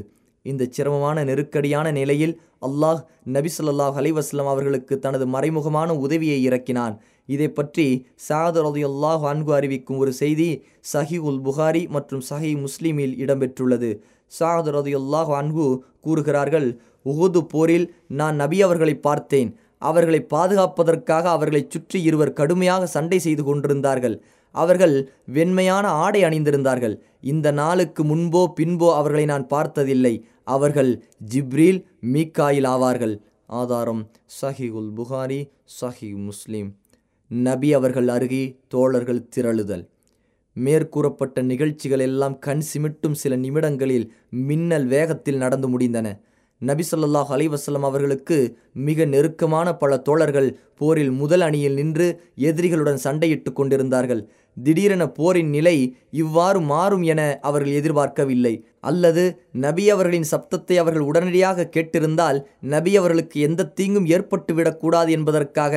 இந்த சிரமமான நெருக்கடியான நிலையில் அல்லாஹ் நபி சொல்லாஹ் அலைவாஸ்லாம் அவர்களுக்கு தனது மறைமுகமான உதவியை இறக்கினான். இதை பற்றி சாது அல்லாஹ் அன்கு அறிவிக்கும் ஒரு செய்தி சஹி உல் புகாரி மற்றும் சஹி முஸ்லீமில் இடம்பெற்றுள்ளது. சாது அல்லாஹ் அன்கு கூறுகிறார்கள் உகுது போரில் நான் நபி அவர்களை பார்த்தேன். அவர்களை பாதுகாப்பதற்காக அவர்களை சுற்றி இருவர் கடுமையாக சண்டை செய்து கொண்டிருந்தார்கள். அவர்கள் வெண்மையான ஆடை அணிந்திருந்தார்கள். இந்த நாளுக்கு முன்போ பின்போ அவர்களை நான் பார்த்ததில்லை. அவர்கள் ஜிப்ரீல் மீக்காயில் ஆவார்கள். ஆதாரம் சஹி உல் புகாரி சஹி முஸ்லீம். நபி அவர்கள் அருகே தோழர்கள் திரளுதல். மேற்கூறப்பட்ட நிகழ்ச்சிகள் எல்லாம் கண் சிமிட்டும் சில நிமிடங்களில் மின்னல் வேகத்தில் நடந்து முடிந்தன. நபி சொல்லாஹ் அலைவசல்லம் அவர்களுக்கு மிக நெருக்கமான பல தோழர்கள் போரில் முதல் அணியில் நின்று எதிரிகளுடன் சண்டையிட்டு கொண்டிருந்தார்கள். திடீரென போரின் நிலை இவ்வாறு மாறும் என அவர்கள் எதிர்பார்க்கவில்லை. அல்லது நபி அவர்களின் சப்தத்தை அவர்கள் உடனடியாக கேட்டிருந்தால் நபி அவர்களுக்கு எந்த தீங்கும் ஏற்பட்டுவிடக்கூடாது என்பதற்காக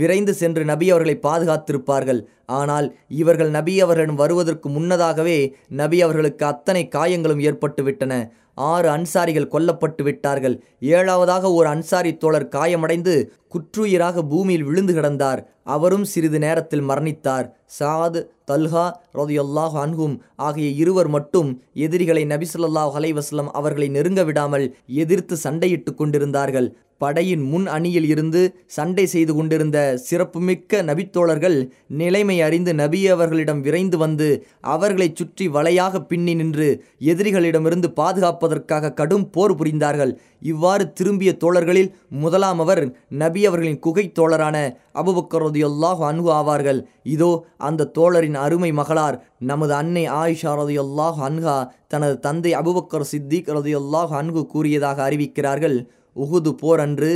விரைந்து சென்று நபி அவர்களை பாதுகாத்திருப்பார்கள். ஆனால் இவர்கள் நபி அவர்களிடம் வருவதற்கு முன்னதாகவே நபி அவர்களுக்கு அத்தனை காயங்களும் ஏற்பட்டுவிட்டன. ஆறு அன்சாரிகள் கொல்லப்பட்டு விட்டார்கள். ஏழாவதாக ஒரு அன்சாரி தோழர் காயமடைந்து குற்றுயிராக பூமியில் விழுந்து கிடந்தார். அவரும் சிறிது நேரத்தில் மரணித்தார். சாத் தல்ஹா ரொதையல்லாஹ் அன்ஹும் ஆகிய இருவர் மட்டும் எதிரிகளை நபிசுல்லாஹ் அலைவாஸ்லம் அவர்களை நெருங்க விடாமல் எதிர்த்து சண்டையிட்டு கொண்டிருந்தார்கள். படையின் முன் அணியில் இருந்து சண்டை செய்து கொண்டிருந்த சிறப்புமிக்க நபித்தோழர்கள் நிலைமை அறிந்து நபி அவர்களிடம் விரைந்து வந்து அவர்களை சுற்றி வலையாக பின்னி நின்று எதிரிகளிடமிருந்து பாதுகாப்பதற்காக கடும் போர் புரிந்தார்கள். இவ்வாறு திரும்பிய தோழர்களில் முதலாம் அவர் நபி அவர்களின் குகை தோழரான அபுபக்கரதியுல்லாஹ் அன்கு ஆவார்கள். இதோ அந்த தோழரின் அருமை மகளார் நமது அன்னை ஆயிஷா ரதியுல்லாஹ் அன்ஹா தனது தந்தை அபுபக்கர் சித்திக் ரதியுல்லாஹ் அன்கு கூறியதாக அறிவிக்கிறார்கள். உகுது போர் அன்று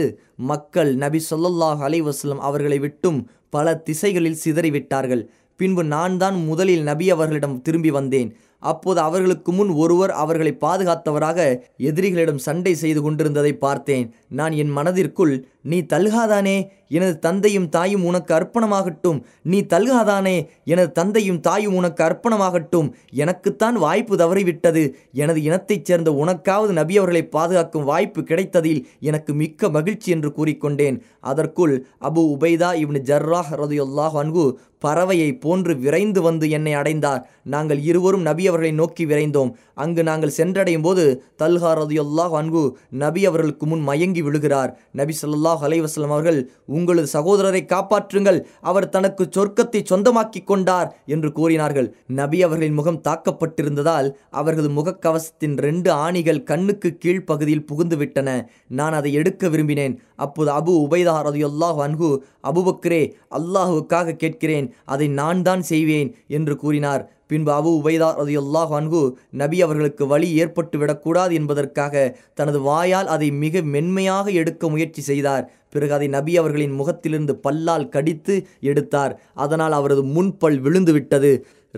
மக்கள் நபி சொல்லல்லாஹ் அலைவாஸ்லம் அவர்களை விட்டும் பல திசைகளில் சிதறிவிட்டார்கள். பின்பு நான் தான் முதலில் நபி அவர்களிடம் திரும்பி வந்தேன். அப்போது அவர்களுக்கு முன் ஒருவர் அவர்களை பாதுகாத்தவராக எதிரிகளிடம் சண்டை செய்து கொண்டிருந்ததை பார்த்தேன். நான் என் மனதிற்குள் நீ தல்காதானே எனது தந்தையும் தாயும் உனக்கு அர்ப்பணமாகட்டும். நீ தல்காதானே எனது தந்தையும் தாயும் உனக்கு அர்ப்பணமாகட்டும். எனக்குத்தான் வாய்ப்பு தவறிவிட்டது. எனது இனத்தைச் சேர்ந்த உனக்காவது நபி அவர்களை பாதுகாக்கும் வாய்ப்பு கிடைத்ததில் எனக்கு மிக்க மகிழ்ச்சி என்று கூறிக்கொண்டேன். அதற்குள் அபு உபைதா இவனு ஜர்ராஹ் ரதையுல்லாஹ் அன்கு பறவையை போன்று விரைந்து வந்து என்னை அடைந்தார். நாங்கள் இருவரும் நபி அவர்களை நோக்கி விரைந்தோம். அங்கு நாங்கள் சென்றடையும் போது தல்ஹா ரதியுல்லாஹ் அன்கு நபி அவர்களுக்கு முன் மயங்கி விழுகிறார். நபி சல்லாஹ் அலைவாஸ்லம் அவர்கள் உங்களது சகோதரரை காப்பாற்றுங்கள். அவர் தனக்கு சொர்க்கத்தை சொந்தமாக்கி கொண்டார் என்று கூறினார்கள். நபி அவர்களின் முகம் தாக்கப்பட்டிருந்ததால் அவர்களது முகக்கவசத்தின் ரெண்டு ஆணிகள் கண்ணுக்கு கீழ்ப்பகுதியில் புகுந்துவிட்டன. நான் அதை எடுக்க விரும்பினேன். அப்போது அபு உபைதா ரதியுல்லாஹ் அன்கு அபுபக்ரே அல்லாஹுக்காக கேட்கிறேன். அதை நான் தான் செய்வேன் என்று கூறினார். பின்பு அபு உபைதா ரதியுல்லாஹ் அன்கு நபி அவர்களுக்கு வழி ஏற்பட்டு விடக்கூடாது என்பதற்காக தனது வாயால் அதை மிக மென்மையாக எடுக்க முயற்சி செய்தார். பிறகு அதை நபி அவர்களின் முகத்திலிருந்து பல்லால் கடித்து எடுத்தார். அதனால் அவரது முன்பல் விழுந்துவிட்டது.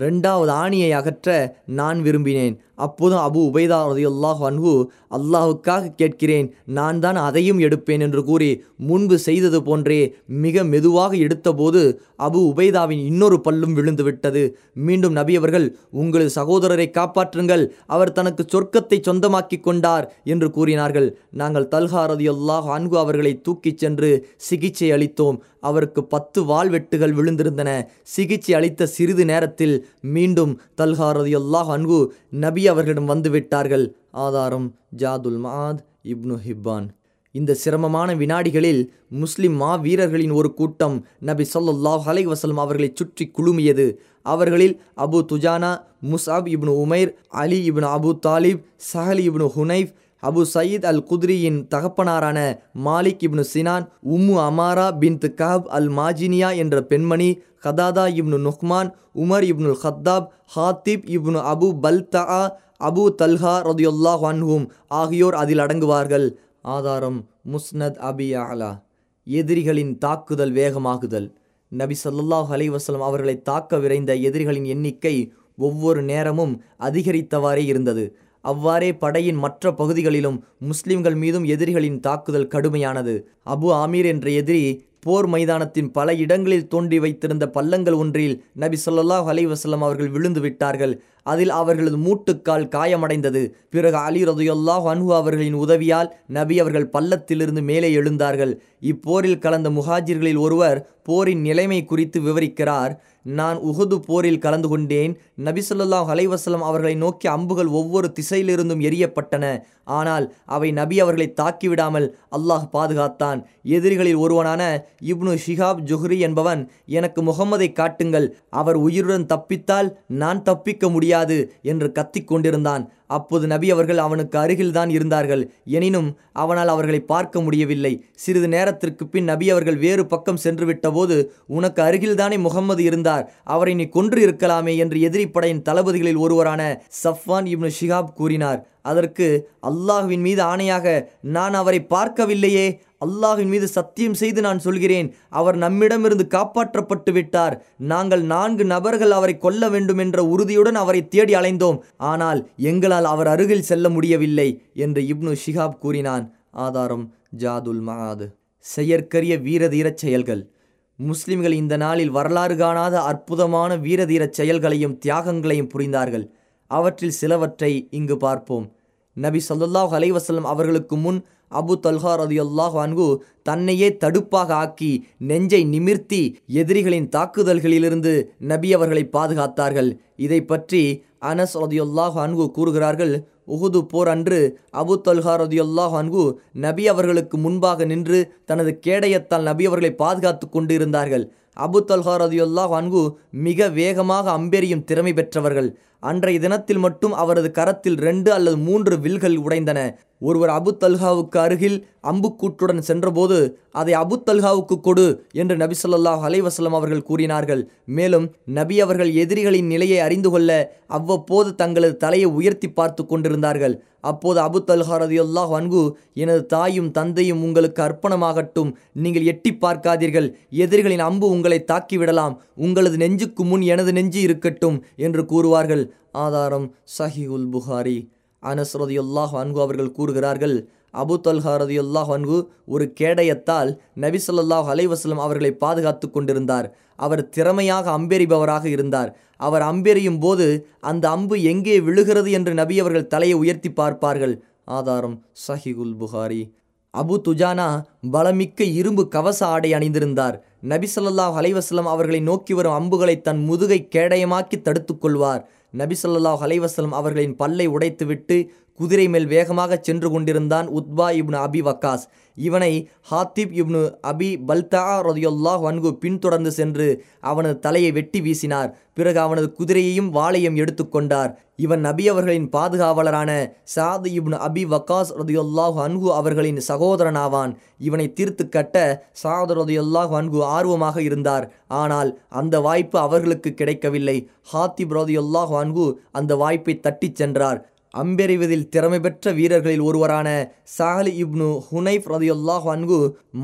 ரெண்டாவது ஆணியை அகற்ற நான் விரும்பினேன். அப்போதும் அபு உபைதா ரதியுல்லாஹ் அன்ஹு அல்லாஹுக்காக கேட்கிறேன் நான் தான் அதையும் எடுப்பேன் என்று கூறி முன்பு செய்தது போன்றே மிக மெதுவாக எடுத்தபோது அபு உபைதாவின் இன்னொரு பல்லும் விழுந்து விட்டது மீண்டும் நபி அவர்கள் உங்களது சகோதரரை காப்பாற்றுங்கள் அவர் தனக்கு சொர்க்கத்தை சொந்தமாக்கி கொண்டார் என்று கூறினார்கள். நாங்கள் தல்ஹா ரதியுல்லாஹ் அன்ஹு அவர்களை தூக்கிச் சென்று சிகிச்சை அளித்தோம். அவருக்கு பத்து வாள்வெட்டுகள் விழுந்திருந்தன. சிகிச்சை அளித்த சிறிது நேரத்தில் மீண்டும் தல்ஹா ரதியுல்லாஹ் அன்கு நபி அவர்களிடம் வந்துவிட்டார்கள் ஆதாரம் ஜாதுல் மாத் இப்னு ஹிப்பான். இந்த சிரமமான வினாடிகளில் முஸ்லிம் மா வீரர்களின் ஒரு கூட்டம் நபி சொல்லாஹ் அலை வசலம் அவர்களை சுற்றி குழுமியது அவர்களில் Abu Dujana Musab ibn Umair Ali ibn Abu Talib Sahl ibn Hunaif Abu Saeed அல் குத்ரியின் தகப்பனாரான Malik ibn Sinan Umm Amara bint துகாப் al Maziniya என்ற பெண்மணி Qatada ibn Numan Umar ibnul Khattab Hatib ibn Abu Balta Abu Talha ரதியுல்லா அன்ஹும் ஆகியோர் அதில் அடங்குவார்கள். ஆதாரம் முஸ்னத் அபி அலா எதிரிகளின் தாக்குதல் வேகமாகுதல். நபி ஸல்லல்லாஹு அலைஹி அவர்களை தாக்க விரைந்த எதிரிகளின் எண்ணிக்கை ஒவ்வொரு நேரமும் அதிகரித்தவாறே இருந்தது. அவ்வாறே படையின் மற்ற பகுதிகளிலும் முஸ்லிம்கள் மீதும் எதிரிகளின் தாக்குதல் கடுமையானது. அபு ஆமீர் என்ற எதிரி போர் மைதானத்தின் பல இடங்களில் தோண்டி வைத்திருந்த பள்ளங்கள் ஒன்றில் நபி சொல்லாஹ் அலைஹி அவர்கள் விழுந்து விட்டார்கள். அதில் அவர்களது மூட்டுக்கால் காயமடைந்தது. பிறகு அலி ரதுயல்லாஹ் அன்ஹு அவர்களின் உதவியால் நபி அவர்கள் பள்ளத்திலிருந்து மேலே எழுந்தார்கள். இப்போரில் கலந்த முஹாஜிர்களில் ஒருவர் போரின் நிலைமை குறித்து விவரிக்கிறார். நான் உஹது போரில் கலந்து கொண்டேன். நபி ஸல்லல்லாஹு அவர்களை நோக்கி அம்புகள் ஒவ்வொரு திசையிலிருந்தும் எரியப்பட்டன ஆனால் அவை நபி அவர்களை தாக்கிவிடாமல் அல்லாஹ் பாதுகாத்தான். எதிரிகளில் ஒருவனான இப்னு ஷிஹாப் ஜொஹ்ரி என்பவன் எனக்கு முகம்மதை காட்டுங்கள். அவர் உயிருடன் தப்பித்தால் நான் தப்பிக்க முடியாது. என்று கத்திக் கொண்டிருந்தான். அப்போது நபி அவர்கள் அவனுக்கு அருகில்தான் இருந்தார்கள். எனினும் அவனால் அவர்களை பார்க்க முடியவில்லை. சிறிது நேரத்திற்கு பின் நபி அவர்கள் வேறு பக்கம் சென்று விட்டபோது உனக்கு அருகில்தானே முகம்மது இருந்தார். அவரை நீ கொன்று இருக்கலாமே என்று எதிரிப்படையின் தளபதிகளில் ஒருவரான சஃப்வான் இப்னு ஷிகாப் கூறினார். அதற்கு அல்லாஹுவின் மீது ஆணையாக நான் அவரை பார்க்கவில்லையே. அல்லாஹ்வின் மீது சத்தியம் செய்து நான் சொல்கிறேன். அவர் நம்மிடமிருந்து காப்பாற்றப்பட்டு விட்டார். நாங்கள் நான்கு நபர்கள் அவரை கொல்ல வேண்டும் என்ற உறுதியுடன் அவரை தேடி அலைந்தோம். ஆனால் எங்களால் அவர் அருகில் செல்ல முடியவில்லை என்று இப்னு ஷிஹாப் கூறினான். ஆதாரம் ஜாதுல் மகாது செயற்கரிய வீரதீரச் செயல்கள். முஸ்லிம்கள் இந்த நாளில் வரலாறு காணாத அற்புதமான வீரதீரச் செயல்களையும் தியாகங்களையும் புரிந்தார்கள். அவற்றில் சிலவற்றை இங்கு பார்ப்போம். நபி ஸல்லல்லாஹு அலைவசல்லம் அவர்களுக்கு முன் அபு தல்ஹா ரதியல்லாஹு அன்கு தன்னையே தடுப்பாக ஆக்கி நெஞ்சை நிமிர்த்தி எதிரிகளின் தாக்குதல்களிலிருந்து நபி அவர்களை பாதுகாத்தார்கள். இதை பற்றி அனஸ் ரதியுல்லாஹ் அன்கு கூறுகிறார்கள் உகுது போர் அன்று அபு தல்ஹா ரதியுல்லாஹ் அன்கு நபி அவர்களுக்கு முன்பாக நின்று தனது கேடயத்தால் நபி அவர்களை பாதுகாத்து கொண்டு இருந்தார்கள் அபு தல்ஹா ரதியுல்லாஹ் அன்கு மிக வேகமாக அம்பெறியும் திறமை பெற்றவர்கள். அன்றைய தினத்தில் மட்டும் அவரது கரத்தில் ரெண்டு அல்லது மூன்று வில்கள் உடைந்தன. ஒருவர் அபு தல்ஹாவுக்கு அருகில் அம்புக்கூட்டுடன் சென்றபோது அதை அபு தல்ஹாவுக்கு கொடு என்று நபி சொல்லாஹ் அலைவசலம் அவர்கள் கூறினார்கள். மேலும் நபி அவர்கள் எதிரிகளின் நிலையை அறிந்து கொள்ள அவ்வப்போது தங்களது தலையை உயர்த்தி பார்த்து கொண்டிருந்தார்கள். அப்போது அபு தல்ஹாரதியுல்லாஹ் வன்கு எனது தாயும் தந்தையும் உங்களுக்கு அர்ப்பணமாகட்டும். நீங்கள் எட்டி பார்க்காதீர்கள். எதிரிகளின் அம்பு உங்களை தாக்கிவிடலாம். உங்களது நெஞ்சுக்கு முன் எனது நெஞ்சு இருக்கட்டும் என்று கூறுவார்கள். ஆதாரம் சஹிஹுல் புகாரி. அனஸ் ரதியுல்லாஹ் அன்கு அவர்கள் கூறுகிறார்கள் அபு தல்ஹா ரதியுல்லாஹ் அன்கு ஒரு கேடயத்தால் நபி ஸல்லல்லாஹு அலைஹி அவர்களை பாதுகாத்து கொண்டிருந்தார். அவர் திறமையாக அம்பெறிபவராக இருந்தார். அவர் அம்பெறியும் போது அந்த அம்பு எங்கே விழுகிறது என்று நபி அவர்கள் தலையை உயர்த்தி பார்ப்பார்கள். ஆதாரம் சஹிகுல் புகாரி. அபு துஜானா பலமிக்க இரும்பு கவச ஆடை அணிந்திருந்தார். நபி ஸல்லல்லாஹு அலைஹி அவர்களை நோக்கி வரும் அம்புகளை தன் முதுகை கேடயமாக்கி தடுத்துக் கொள்வார். நபி ஸல்லல்லாஹு அவர்களின் பல்லை உடைத்துவிட்டு குதிரை மேல் வேகமாக சென்று கொண்டிருந்தான் உத்பா இப்னு அபி வக்காஸ். இவனை ஹாத்திப் இப்னு அபி பல்தா ரதியுல்லா வன்கு பின்தொடர்ந்து சென்று அவனது தலையை வெட்டி வீசினார். பிறகு அவனது குதிரையையும் வாளையும் எடுத்துக்கொண்டார் இவன் நபி அவர்களின் பாதுகாவலரான சாது இப்னு அபி வக்காஸ் ரதியுல்லாஹ் அன்கு அவர்களின் சகோதரனாவான். இவனை தீர்த்து கட்ட சாத் ரதியுல்லாஹ் அன்கு ஆர்வமாக இருந்தார். ஆனால் அந்த வாய்ப்பு அவர்களுக்கு கிடைக்கவில்லை. ஹாத்திப் ரதியுல்லாஹ் அன்கு அந்த வாய்ப்பை தட்டிச் சென்றார். அம்பெறிவதில் திறமை பெற்ற வீரர்களில் ஒருவரான சாஹலி இப்னு ஹுனைஃப் ரதியுல்லாஹ் அன்கு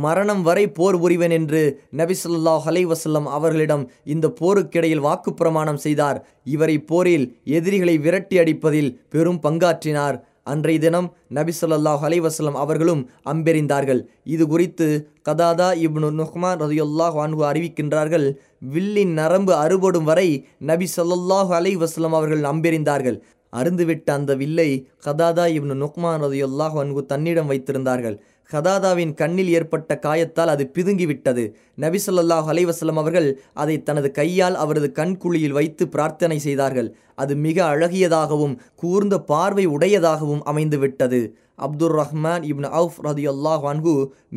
மரணம் வரை போர் புரிவேன் என்று நபிசுல்லாஹ் ஸல்லல்லாஹு வசல்லம் அவர்களிடம் இந்த போருக்கிடையில் வாக்கு பிரமாணம் செய்தார். இவரை போரில் எதிரிகளை விரட்டி அடிப்பதில் பெரும் பங்காற்றினார். அன்றைய தினம் நபி ஸல்லல்லாஹு அலைஹி அவர்களும் அம்பெறிந்தார்கள் இது குறித்து கதாதா இப்னு நுஹ்மான் ரதியுல்லாஹ் வான்கு அறிவிக்கின்றார்கள் வில்லின் நரம்பு அறுபடும் வரை நபி ஸல்லல்லாஹு அலைவாஸ்லம் அவர்கள் அம்பெறிந்தார்கள் அருந்துவிட்ட அந்த வில்லை கதாதா இப்னு நுக்மான் ரதியுல்லாஹ் அன்கு தன்னிடம் வைத்திருந்தார்கள். கதாதாவின் கண்ணில் ஏற்பட்ட காயத்தால் அது பிதுங்கிவிட்டது. நபிசல்லாஹ் அலைவசலம் அவர்கள் அதை தனது கையால் அவரது கண்குழியில் வைத்து பிரார்த்தனை செய்தார்கள். அது மிக அழகியதாகவும் கூர்ந்த பார்வை உடையதாகவும் அமைந்து விட்டது அப்துர் ரஹ்மான் இப்னு அவுஃப் ரதியுல்லாஹ் வான்கு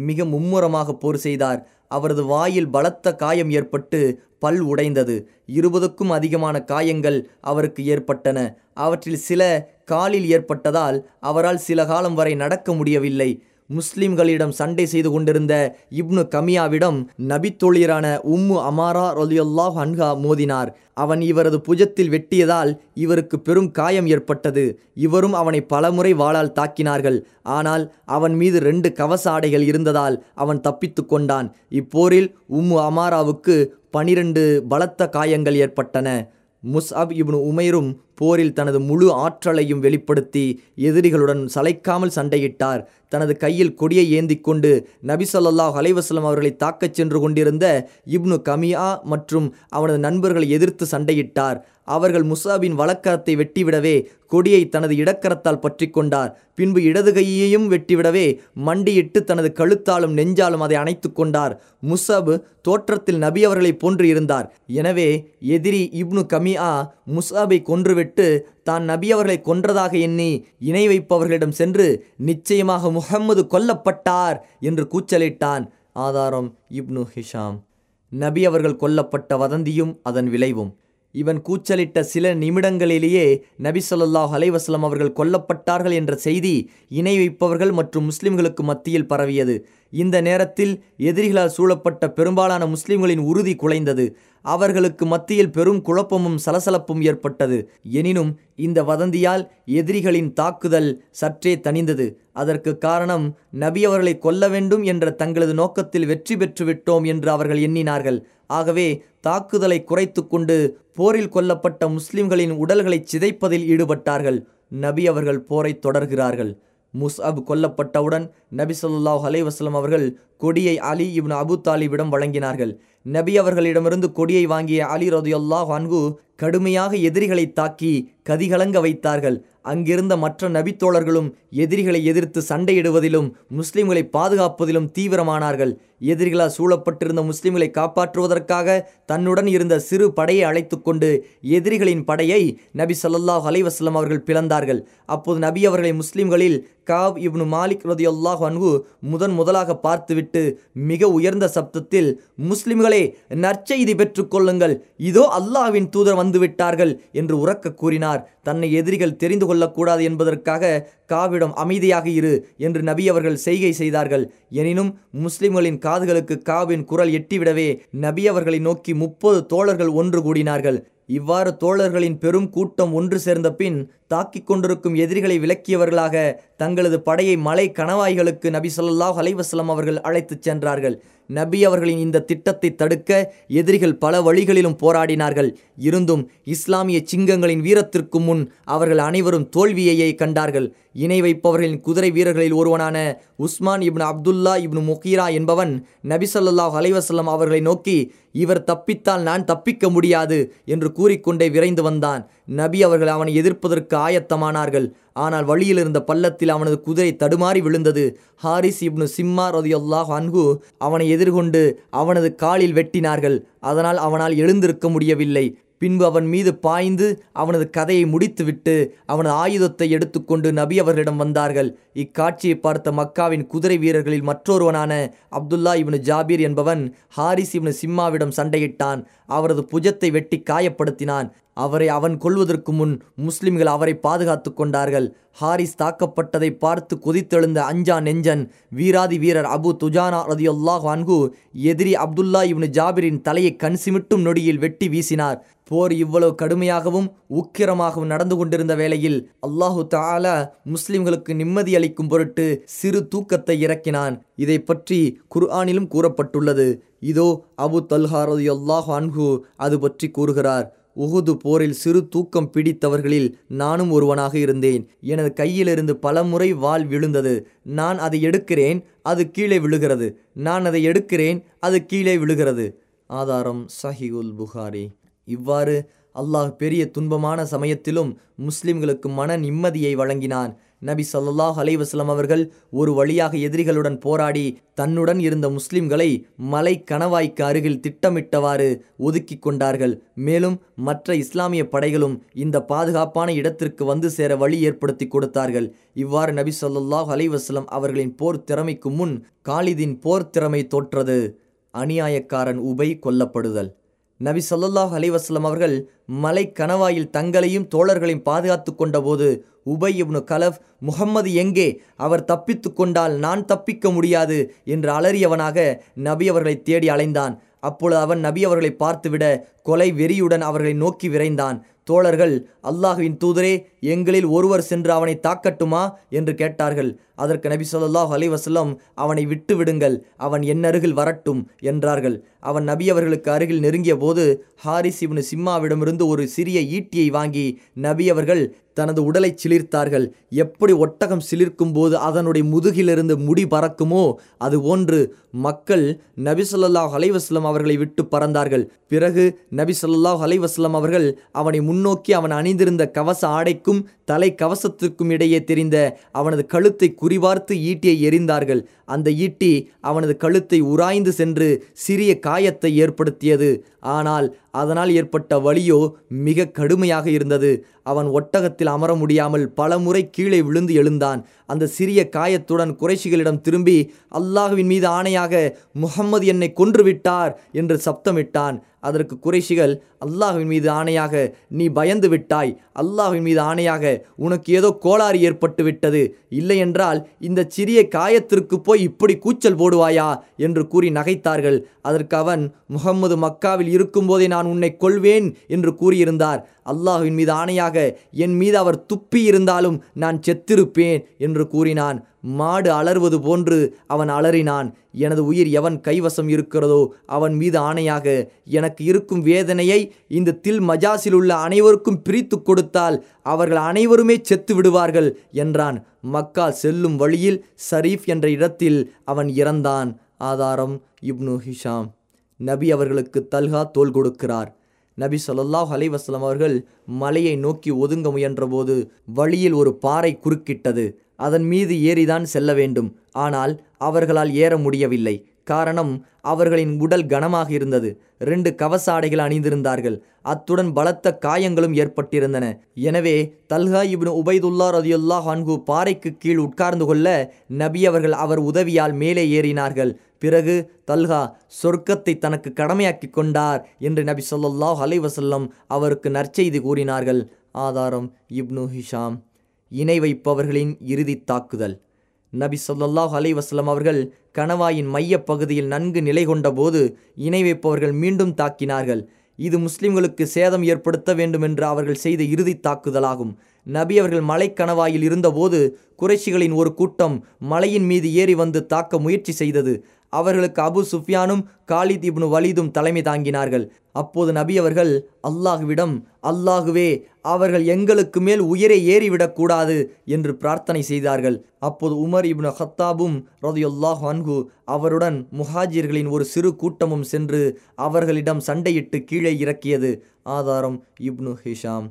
மிக மும்முரமாக போர் செய்தார். அவரது வாயில் பலத்த காயம் ஏற்பட்டு பல் உடைந்தது. இருபதுக்கும் அதிகமான காயங்கள் அவருக்கு ஏற்பட்டன. அவற்றில் சில காலில் ஏற்பட்டதால் அவரால் சில காலம் வரை நடக்க முடியவில்லை. முஸ்லிம்களிடம் சண்டை செய்து கொண்டிருந்த இப்னு கமியாவிடம் நபித்தொழியரான உம்மு அமாரா ரலியல்லாஹ் அன்ஹா மோதினார். அவன் இவரது புஜத்தில் வெட்டியதால் இவருக்கு பெரும் காயம் ஏற்பட்டது. இவரும் அவனை பலமுறை வாளால் தாக்கினார்கள். ஆனால் அவன் மீது ரெண்டு கவச ஆடைகள் இருந்ததால் அவன் தப்பித்து கொண்டான். இப்போரில் உம்மு அமாராவுக்கு பனிரெண்டு பலத்த காயங்கள் ஏற்பட்டன. முஸ்அப் இப்னு உமைரும் போரில் தனது முழு ஆற்றலையும் வெளிப்படுத்தி எதிரிகளுடன் சளைக்காமல் சண்டையிட்டார். தனது கையில் கொடியை ஏந்தி கொண்டு நபி சொல்லாஹ் அலைவாஸ்லம் அவர்களை தாக்கச் சென்று கொண்டிருந்த இப்னு கமியா மற்றும் அவனது நண்பர்களை எதிர்த்து சண்டையிட்டார். அவர்கள் முசாபின் வழக்கரத்தை வெட்டிவிடவே கொடியை தனது இடக்கரத்தால் பற்றி கொண்டார். பின்பு இடது கையையும் வெட்டிவிடவே மண்டியிட்டு தனது கழுத்தாலும் நெஞ்சாலும் அதை அணைத்து கொண்டார். முசாபு தோற்றத்தில் நபி அவர்களை போன்று இருந்தார். எனவே எதிரி இப்னு கமியா முசாபை கொன்றுவிட்டு தான் நபி அவர்களை கொன்றதாக எண்ணி இணை வைப்பவர்களிடம் சென்று நிச்சயமாக முகம்மது கொல்லப்பட்டார் என்று கூச்சலிட்டான் ஆதாரம் இப்னு ஹிஷாம். நபி அவர்கள் கொல்லப்பட்ட வதந்தியும் அதன் விளைவும். இவன் கூச்சலிட்ட சில நிமிடங்களிலேயே நபி சொல்லாஹ் அலைவாஸ்லம் அவர்கள் கொல்லப்பட்டார்கள் என்ற செய்தி இணை வைப்பவர்கள் மற்றும் முஸ்லிம்களுக்கு மத்தியில் பரவியது. இந்த நேரத்தில் எதிரிகளால் சூழப்பட்ட பெரும்பாலான முஸ்லிம்களின் உறுதி குலைந்தது. அவர்களுக்கு மத்தியில் பெரும் குழப்பமும் சலசலப்பும் ஏற்பட்டது. எனினும் இந்த வதந்தியால் எதிரிகளின் தாக்குதல் சற்றே தணிந்தது. அதற்கு காரணம் நபி அவர்களை கொல்ல வேண்டும் என்ற தங்களது நோக்கத்தில் வெற்றி பெற்று விட்டோம் என்று அவர்கள் எண்ணினார்கள். ஆகவே தாக்குதலை குறைத்து கொண்டு போரில் கொல்லப்பட்ட முஸ்லிம்களின் உடல்களை சிதைப்பதில் ஈடுபட்டார்கள். நபி அவர்கள் போரை தொடர்கிறார்கள். முஸ்அப் கொல்லப்பட்டவுடன் நபி சொல்லாஹ் அலைவாஸ்லம் அவர்கள் கொடியை அலி இப்னு அபு தாலிபிடம் வழங்கினார்கள். நபி அவர்களிடமிருந்து கொடியை வாங்கிய அலி ரதுயல்லாஹ் அன்கு கடுமையாக எதிரிகளை தாக்கி கதிகலங்க வைத்தார்கள். அங்கிருந்த மற்ற நபித்தோழர்களும் எதிரிகளை எதிர்த்து சண்டையிடுவதிலும் முஸ்லிம்களை பாதுகாப்பதிலும் தீவிரமானார்கள். எதிரிகளால் சூழப்பட்டிருந்த முஸ்லிம்களை காப்பாற்றுவதற்காக தன்னுடன் இருந்த சிறு படையை அழைத்து கொண்டு எதிரிகளின் படையை நபி சொல்லாஹ் அலைவாஸ்லம் அவர்கள் பிளந்தார்கள். அப்போது நபி அவர்களை முஸ்லிம்களில் காவ் இப்னு மாலிக் ரதியுல்லாஹ் அல்லாஹ் முதன் முதலாக பார்த்துவிட்டு மிக உயர்ந்த சப்தத்தில் முஸ்லிம்களை நற்செய்தி பெற்றுக்கொள்ளுங்கள் இதோ அல்லாஹ்வின் தூதர் வந்துவிட்டார்கள் என்று உறக்க கூறினார். தன்னை எதிரிகள் தெரிந்து கொள்ளக்கூடாது என்பதற்காக காவிடம் அமைதியாக இரு என்று நபி அவர்கள் செய்கை செய்தார்கள். எனினும் முஸ்லிம்களின் காதுகளுக்கு காவின் குரல் எட்டிவிடவே நபி அவர்களை நோக்கி முப்பது தோழர்கள் ஒன்று கூடினார்கள். இவ்வாறு தோழர்களின் பெரும் கூட்டம் ஒன்று சேர்ந்த பின் தாக்கிக் கொண்டிருக்கும் எதிரிகளை விலக்கியவர்களாக தங்களது படையை மலை கணவாய்களுக்கு நபி சொல்லாஹ் அலைவாஸ்லம் அவர்கள் அழைத்துச் சென்றார்கள். நபி அவர்களின் இந்த திட்டத்தை தடுக்க எதிரிகள் பல வழிகளிலும் போராடினார்கள். இருந்தும் இஸ்லாமிய சிங்கங்களின் வீரத்திற்கு முன் அவர்கள் அனைவரும் தோல்வியையே கண்டார்கள். இணை வைப்பவர்களின் குதிரை வீரர்களில் ஒருவனான உஸ்மான் இப்னு அப்துல்லா இப்னு முகீரா என்பவன் நபி சொல்லாஹ் அலைவாஸ்லம் அவர்களை நோக்கி இவர் தப்பித்தால் நான் தப்பிக்க முடியாது என்று கூறிக்கொண்டே விரைந்து வந்தான். நபி அவர்கள் அவனை எதிர்ப்பதற்கு ஆயத்தமானார்கள். ஆனால் வழியில் இருந்த பள்ளத்தில் அவனது குதிரை தடுமாறி விழுந்தது. ஹாரிஸ் இப்னு சிம்மா ரதியுல்லாஹ் அன்கு அவனை எதிர்கொண்டு அவனது காலில் வெட்டினார்கள். அதனால் அவனால் எழுந்திருக்க முடியவில்லை. பின்பு அவன் மீது பாய்ந்து அவனது கதையை முடித்துவிட்டு அவனது ஆயுதத்தை எடுத்துக்கொண்டு நபி அவர்களிடம் வந்தார்கள். இக்காட்சியை பார்த்த மக்காவின் குதிரை வீரர்களில் மற்றொருவனான அப்துல்லா இவனு ஜாபீர் என்பவன் ஹாரிஸ் இவனு சிம்மாவிடம் சண்டையிட்டான். அவரது புஜத்தை வெட்டி காயப்படுத்தினான். அவரை அவன் கொள்வதற்கு முன் முஸ்லிம்கள் அவரை பாதுகாத்து கொண்டார்கள். ஹாரிஸ் தாக்கப்பட்டதை பார்த்து கொதித்தெழுந்த அஞ்சா நெஞ்சன் வீராதி வீரர் அபு துஜானா ரதியுல்லாஹ் அன்கு எதிரி அப்துல்லா இவனு ஜாபிரின் தலையை கண் சிமிட்டும் நொடியில் வெட்டி வீசினார். போர் இவ்வளவு கடுமையாகவும் உக்கிரமாகவும் நடந்து கொண்டிருந்த வேளையில் அல்லாஹு தாலா முஸ்லிம்களுக்கு நிம்மதி அளிக்கும் பொருட்டு சிறு தூக்கத்தை இறக்கினான். இதை பற்றி குர்ஆனிலும் கூறப்பட்டுள்ளது. இதோ அபு தல்ஹாரது அல்லாஹ் அன்ஹு அது பற்றி கூறுகிறார். உகுது போரில் சிறு தூக்கம் பிடித்தவர்களில் நானும் ஒருவனாக இருந்தேன். எனது கையிலிருந்து பல முறை வாள் விழுந்தது. நான் அதை எடுக்கிறேன் அது கீழே விழுகிறது. நான் அதை எடுக்கிறேன் அது கீழே விழுகிறது. ஆதாரம் சஹிகுல் புகாரி. இவ்வாறு அல்லாஹ் பெரிய துன்பமான சமயத்திலும் முஸ்லிம்களுக்கு மன நிம்மதியை வழங்கினான். நபி ஸல்லல்லாஹு அலைவாஸ்லம் அவர்கள் ஒரு வழியாக எதிரிகளுடன் போராடி தன்னுடன் இருந்த முஸ்லிம்களை மலை கணவாய்க்கு அருகில் திட்டமிட்டவாறு ஒதுக்கி கொண்டார்கள். மேலும் மற்ற இஸ்லாமிய படைகளும் இந்த பாதுகாப்பான இடத்திற்கு வந்து சேர வழி ஏற்படுத்தி கொடுத்தார்கள். இவ்வாறு நபி சொல்லாஹ் அலைவாஸ்லம் அவர்களின் போர் திறமைக்கு முன் காலிதின் போர் திறமை தோற்றது. அநியாயக்காரன் உபை கொல்லப்படுதல். நபி சல்லல்லாஹ் அலிவாஸ்லம் அவர்கள் மலை கணவாயில் தங்களையும் தோழர்களையும் பாதுகாத்து கொண்டபோது உபை இப்னு கலஃப் முகம்மது எங்கே? அவர் தப்பித்து கொண்டால் நான் தப்பிக்க முடியாது என்று அலறியவனாக நபி அவர்களை தேடி அலைந்தான். அப்பொழுது அவன் நபி அவர்களை பார்த்துவிட கொலை வெறியுடன் அவர்களை நோக்கி விரைந்தான். தோழர்கள் அல்லாஹுவின் தூதரே எங்களில் ஒருவர் சென்று அவனை தாக்கட்டுமா? என்று கேட்டார்கள். அதற்கு நபி சொல்லாஹ் அலைஹி அவனை விட்டு விடுங்கள். அவன் என் அருகில் வரட்டும் என்றார்கள். அவன் நபி அவர்களுக்கு அருகில் நெருங்கிய போது ஹாரிஸ் இவனு சிம்மாவிடமிருந்து ஒரு சிறிய ஈட்டியை வாங்கி நபி அவர்கள் தனது உடலை சிலிர்த்தார்கள். எப்படி ஒட்டகம் சிலிர்க்கும் போது அதனுடைய முதுகிலிருந்து முடி பறக்குமோ? அது ஒன்று மக்கள் நபி ஸல்லல்லாஹு அவர்களை விட்டு பறந்தார்கள். பிறகு நபி ஸல்லல்லாஹு அலைஹி அவர்கள் அவனை முன்னோக்கி அவன் அணிந்திருந்த கவச தலைக்கும் தலை கவசத்திற்கும் இடையே தெரிந்த அவனது கழுத்தை குறிவார்த்து ஈட்டியை எறிந்தார்கள். அந்த ஈட்டி அவனது கழுத்தை உராய்ந்து சென்று சிறிய காயத்தை ஏற்படுத்தியது. ஆனால் அதனால் ஏற்பட்ட வலியோ மிக கடுமையாக இருந்தது. அவன் ஒட்டகத்தில் அமர முடியாமல் பல முறை கீழே விழுந்து எழுந்தான். அந்த சிறிய காயத்துடன் குறைஷிகளிடம் திரும்பி அல்லாஹுவின் மீது ஆணையாக முகம்மது என்னை கொன்றுவிட்டார் என்று சப்தமிட்டான். அதற்கு குறைஷிகள் அல்லாஹுவின் மீது ஆணையாக நீ பயந்து விட்டாய். அல்லாஹுவின் மீது ஆணையாக உனக்கு ஏதோ கோளாறு ஏற்பட்டு விட்டது. இல்லையென்றால் இந்த சிறிய காயத்திற்கு போய் இப்படி கூச்சல் போடுவாயா? என்று கூறி நகைத்தார்கள். அதற்கு அவன் முகம்மது மக்காவில் இருக்கும்போதே நான் நான் உன்னை கொள்வேன் என்று கூறியிருந்தார். அல்லாஹுவின் மீது ஆணையாக என் மீது அவர் துப்பி இருந்தாலும் நான் செத்திருப்பேன் என்று கூறினான். மாடு அலறுவது போன்று அவன் அலறினான். எனது உயிர் எவன் கைவசம் இருக்கிறதோ அவன் மீது ஆணையாக எனக்கு இருக்கும் வேதனையை இந்த தில் மஜாஸில் உள்ள அனைவருக்கும் பிரித்து கொடுத்தால் அவர்கள் அனைவருமே செத்து விடுவார்கள் என்றான். மக்கா செல்லும் வழியில் ஷரீஃப் என்ற இடத்தில் அவன் இறந்தான். ஆதாரம் இப்னு ஹிஷாம். நபி அவர்களுக்கு தல்கா தோல் கொடுக்கிறார். நபி சொல்லாஹ் அலைஹி அவர்கள் மலையை நோக்கி ஒதுங்க முயன்றபோது வழியில் ஒரு பாறை குறுக்கிட்டது. அதன் மீது ஏறிதான் செல்ல வேண்டும். ஆனால் அவர்களால் ஏற முடியவில்லை. காரணம் அவர்களின் உடல் கனமாக இருந்தது. ரெண்டு கவச ஆடைகள் அணிந்திருந்தார்கள். அத்துடன் பலத்த காயங்களும் ஏற்பட்டிருந்தன. எனவே தல்ஹா இப்னு உபைதுல்லா ரதியுல்லா ஹான்கு பாறைக்கு கீழ் உட்கார்ந்து கொள்ள நபி அவர்கள் அவர் உதவியால் மேலே ஏறினார்கள். பிறகு தல்ஹா சொர்க்கத்தை தனக்கு கடமையாக்கி கொண்டார் என்று நபி சொல்லாஹ் அலைவசல்லம் அவருக்கு நற்செய்தி கூறினார்கள். ஆதாரம் இப்னு ஹிஷாம். இணை வைப்பவர்களின் இறுதி தாக்குதல். நபி சொல்லாஹ் அலை வஸ்லம் அவர்கள் கணவாயின் மையப் பகுதியில் நன்கு நிலை கொண்டபோது இணை வைப்பவர்கள் மீண்டும் தாக்கினார்கள். இது முஸ்லிம்களுக்கு சேதம் ஏற்படுத்த வேண்டுமென்று அவர்கள் செய்த இறுதி தாக்குதலாகும். நபி அவர்கள் மலை கணவாயில் இருந்தபோது குறைஷிகளின் ஒரு கூட்டம் மலையின் மீது ஏறி வந்து தாக்க முயற்சி செய்தது. அவர்களுக்கு அபு சுஃபியானும் காலித் இப்னு வலீதும் தலைமை தாங்கினார்கள். அப்போது நபி அவர்கள் அல்லாஹுவிடம் அல்லாஹுவே அவர்கள் எங்களுக்கு மேல் உயிரை ஏறிவிடக்கூடாது என்று பிரார்த்தனை செய்தார்கள். அப்போது உமர் இப்னு ஹத்தாபும் ரதையொல்லாஹ் அன்கு அவருடன் முஹாஜிர்களின் ஒரு சிறு கூட்டமும் சென்று அவர்களிடம் சண்டையிட்டு கீழே இறக்கியது. ஆதாரம் இப்னு ஹிஷாம்.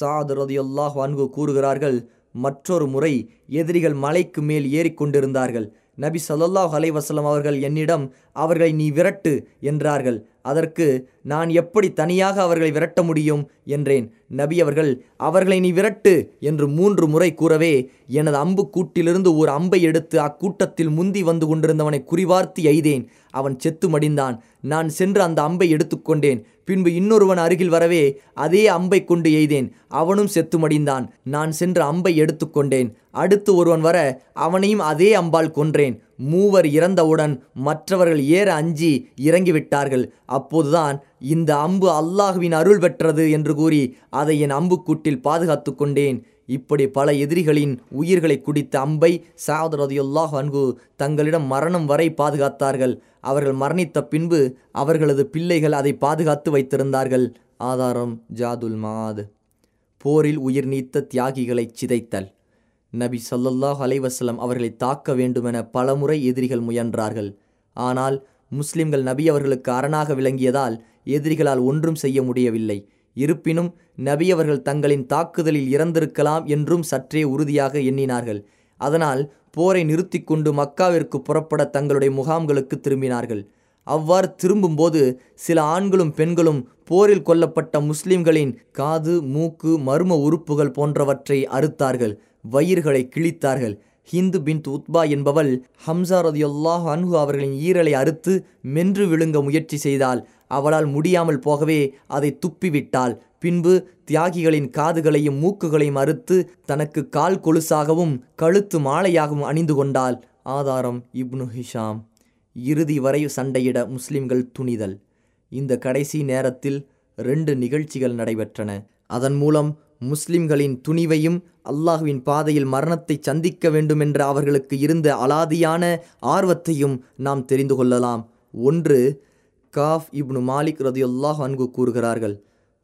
சாத் ரதையொல்லாஹ் அன்கு கூறுகிறார்கள் மற்றொரு முறை எதிரிகள் மலைக்கு மேல் ஏறிக்கொண்டிருந்தார்கள். நபி சல்லாஹ் அலைஹி அவர்கள் என்னிடம் அவர்களை நீ விரட்டு என்றார்கள். அதற்கு நான் எப்படி தனியாக அவர்களை விரட்ட முடியும்? என்றேன். நபி அவர்கள் அவர்களை நீ விரட்டு என்று மூன்று முறை கூறவே எனது அம்பு கூட்டிலிருந்து ஒரு அம்பை எடுத்து அக்கூட்டத்தில் முந்தி வந்து கொண்டிருந்தவனை குறிவார்த்து எய்தேன். அவன் செத்து மடிந்தான். நான் சென்று அந்த அம்பை எடுத்துக்கொண்டேன். பின்பு இன்னொருவன் அருகில் வரவே அதே அம்பை கொண்டு எய்தேன். அவனும் செத்து மடிந்தான் நான் சென்று அம்பை எடுத்துக்கொண்டேன். அடுத்து ஒருவன் வர அவனையும் அதே அம்பால் கொன்றேன். மூவர் இறந்தவுடன் மற்றவர்கள் ஏற அஞ்சி இறங்கிவிட்டார்கள். அப்போதுதான் இந்த அம்பு அல்லாஹுவின் அருள் பெற்றது என்று கூறி அதை என் அம்புக்கூட்டில் பாதுகாத்து கொண்டேன் இப்படி பல எதிரிகளின் உயிர்களை குடித்த அம்பை சாத் ரதியுல்லாஹ் அன்கு தங்களிடம் மரணம் வரை பாதுகாத்தார்கள். அவர்கள் மரணித்த பின்பு அவர்களது பிள்ளைகள் அதை பாதுகாத்து வைத்திருந்தார்கள். ஆதாரம் ஜாதுல் மாத் போரில் உயிர் நீத்த தியாகிகளை சிதைத்தல். நபி சொல்லல்லாஹ் அலைவசலம் அவர்களை தாக்க வேண்டுமென பலமுறை எதிரிகள் முயன்றார்கள். ஆனால் முஸ்லிம்கள் நபி அவர்களுக்கு அரணாக விளங்கியதால் எதிரிகளால் ஒன்றும் செய்ய முடியவில்லை. இருப்பினும் நபி அவர்கள் தங்களின் தாக்குதலில் இறந்திருக்கலாம் என்றும் சற்றே உறுதியாக எண்ணினார்கள். அதனால் போரை நிறுத்தி கொண்டு மக்காவிற்கு புறப்பட தங்களுடைய முகாம்களுக்கு திரும்பினார்கள். அவ்வாறு திரும்பும்போது சில ஆண்களும் பெண்களும் போரில் கொல்லப்பட்ட முஸ்லிம்களின் காது மூக்கு மர்ம உறுப்புகள் போன்றவற்றை அறுத்தார்கள். வயிர்களை கிழித்தார்கள். ஹிந்து பின் உத்பா என்பவள் ஹம்சா ரதியுல்லாஹ் அன்ஹு அவர்களின் ஈரலை அறுத்து மென்று விழுங்க முயற்சி செய்தால் அவளால் முடியாமல் போகவே அதை துப்பிவிட்டாள். பின்பு தியாகிகளின் காதுகளையும் மூக்குகளையும் அறுத்து தனக்கு கால் கொலுசாகவும் கழுத்து மாலையாகவும் அணிந்து கொண்டாள். ஆதாரம் இப்னு ஹிஷாம். இறுதி வரை சண்டையிட முஸ்லிம்கள் துணிதல். இந்த கடைசி நேரத்தில் ரெண்டு நிகழ்ச்சிகள் நடைபெற்றன. அதன் மூலம் முஸ்லிம்களின் துணிவையும் அல்லாஹுவின் பாதையில் மரணத்தை சந்திக்க வேண்டுமென்ற அவர்களுக்கு இருந்த அலாதியான ஆர்வத்தையும் நாம் தெரிந்து கொள்ளலாம். ஒன்று காஃப் இப்னு மாலிக் ரதியுல்லாஹ் அன்கு கூறுகிறார்கள்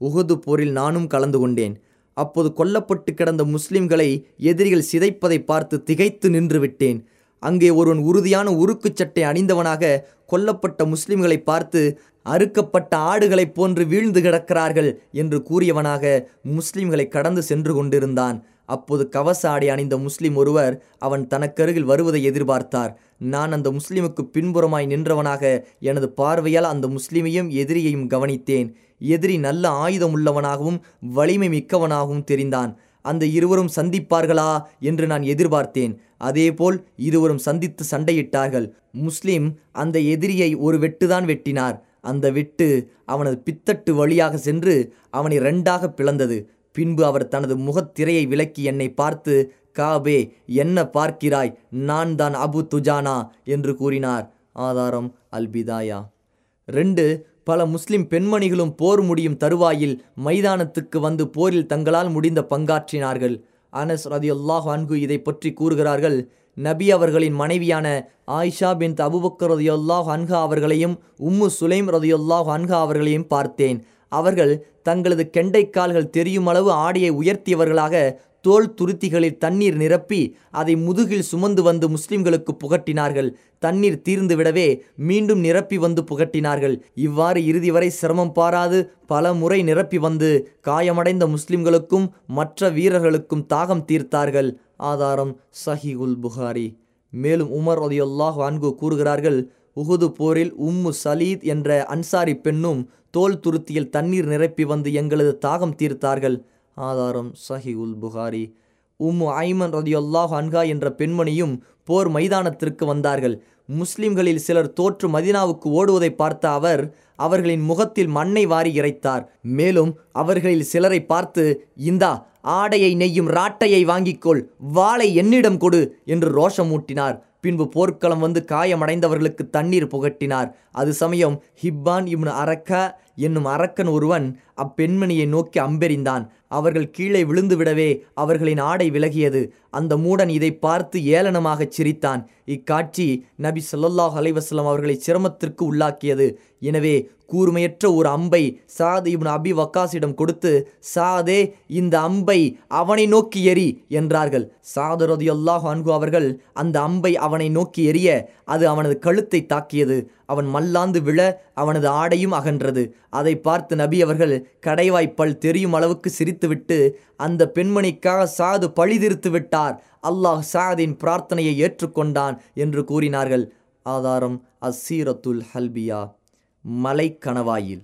உகது போரில் நானும் கலந்து கொண்டேன். அப்போது கொல்லப்பட்டு கிடந்த முஸ்லிம்களை எதிரிகள் சிதைப்பதை பார்த்து திகைத்து நின்று விட்டேன். அங்கே ஒருவன் உறுதியான உருக்குச் சட்டை அணிந்தவனாக கொல்லப்பட்ட முஸ்லிம்களை பார்த்து அறுக்கப்பட்ட ஆடுகளைப் போன்று வீழ்ந்து கிடக்கிறார்கள் என்று கூறியவனாக முஸ்லிம்களை கடந்து சென்று கொண்டிருந்தான். அப்போது கவச ஆடை அணிந்த முஸ்லிம் ஒருவர் அவன் தனக்கருகில் வருவதை எதிர்பார்த்தார். நான் அந்த முஸ்லிமுக்கு பின்புறமாய் நின்றவனாக எனது பார்வையால் அந்த முஸ்லிமையும் எதிரியையும் கவனித்தேன். எதிரி நல்ல ஆயுதம் உள்ளவனாகவும் வலிமை மிக்கவனாகவும் தெரிந்தான். அந்த இருவரும் சந்திப்பார்களா என்று நான் எதிர்பார்த்தேன். அதேபோல் இருவரும் சந்தித்து சண்டையிட்டார்கள். முஸ்லிம் அந்த எதிரியை ஒரு வெட்டுதான் வெட்டினார். அந்த வெட்டு அவனது பித்தட்டு வழியாக சென்று அவனை ரெண்டாக பிளந்தது. பின்பு அவர் தனது முகத்திரையை விலக்கி என்னை பார்த்து காபே என்ன பார்க்கிறாய்? நான் தான் அபு துஜானா என்று கூறினார். ஆதாரம் அல்பிதாயா. ரெண்டு பல முஸ்லிம் பெண்மணிகளும் போர் முடியும் தருவாயில் மைதானத்துக்கு வந்து போரில் தங்களால் முடிந்த பங்காற்றினார்கள். அனஸ் ரதியுல்லாஹ் அன்கு இதை பற்றி கூறுகிறார்கள் நபி அவர்களின் மனைவியான ஆயிஷா பின் அபுபக்கர் ரதியுல்லாஹ் அன்ஹா அவர்களையும் உம்மு சுலைம் ரதியுல்லாஹ் அன்ஹா அவர்களையும் பார்த்தேன். அவர்கள் தங்களது கெண்டைக்கால்கள் தெரியும் அளவு ஆடையை உயர்த்தியவர்களாக தோல் துருத்திகளில் தண்ணீர் நிரப்பி அதை முதுகில் சுமந்து வந்து முஸ்லிம்களுக்கு புகட்டினார்கள். தண்ணீர் தீர்ந்துவிடவே மீண்டும் நிரப்பி வந்து புகட்டினார்கள். இவ்வாறு இறுதி வரை சிரமம் பாராது பல முறை நிரப்பி வந்து காயமடைந்த முஸ்லிம்களுக்கும் மற்ற வீரர்களுக்கும் தாகம் தீர்த்தார்கள். ஆதாரம் சஹிகுல் புகாரி. மேலும் உமர் ஒதியுல்லாஹ் அன்கு கூறுகிறார்கள் உகுது போரில் உம்மு சலீத் என்ற அன்சாரி பெண்ணும் தோல் துருத்தியில் தண்ணீர் நிரப்பி வந்து எங்களது தாகம் தீர்த்தார்கள். ஆதாரம் சஹி உல் புகாரி. உம்மு ஐமன் ரதியுல்லாஹ் அன்கா என்ற பெண்மணியும் போர் மைதானத்திற்கு வந்தார்கள். முஸ்லிம்களில் சிலர் தோற்று மதினாவுக்கு ஓடுவதை பார்த்த அவர் அவர்களின் முகத்தில் மண்ணை வாரி இறைத்தார். மேலும் அவர்களில் சிலரை பார்த்து இந்தா ஆடையை நெய்யும் ராட்டையை வாங்கிக்கொள் வாளை என்னிடம் கொடு என்று ரோஷமூட்டினார். பின்பு போர்க்களம் வந்து காயமடைந்தவர்களுக்கு தண்ணீர் புகட்டினார். அது சமயம் ஹிப்பான் இப்னு அரக்கா என்னும் அரக்கன் ஒருவன் அப்பெண்மணியை நோக்கி அம்பெறிந்தான் அவர்கள் கீழே விழுந்து விடவே அவர்களின் ஆடை விலகியது. அந்த மூடன் இதை பார்த்து ஏளனமாகச் சிரித்தான். இக்காட்சி நபி சொல்லல்லாஹ் அலைஹி அவர்களை சிரமத்திற்கு உள்ளாக்கியது. எனவே கூர்மையற்ற ஒரு அம்பை சாத் இப்னு அபி வக்காசிடம் கொடுத்து சாதே இந்த அம்பை அவனை நோக்கி எரி என்றார்கள். சாது அல்லாஹ் அன்ஹு அவர்கள் அந்த அம்பை அவனை நோக்கி எரிய அது அவனது கழுத்தை தாக்கியது. அவன் மல்லாந்து விழ அவனது ஆடையும் அகன்றது. அதை பார்த்து நபி அவர்கள் கடைவாய்ப்பல் தெரியும் அளவுக்கு சிரித்துவிட்டு அந்த பெண்மணிக்காக சாது பழிதிருத்து விட்டார். அல்லாஹ் சாதின் பிரார்த்தனையை ஏற்றுக்கொண்டான் என்று கூறினார்கள். ஆதாரம் அசீரத்துல் ஹல்பியா மலை கணவாயில்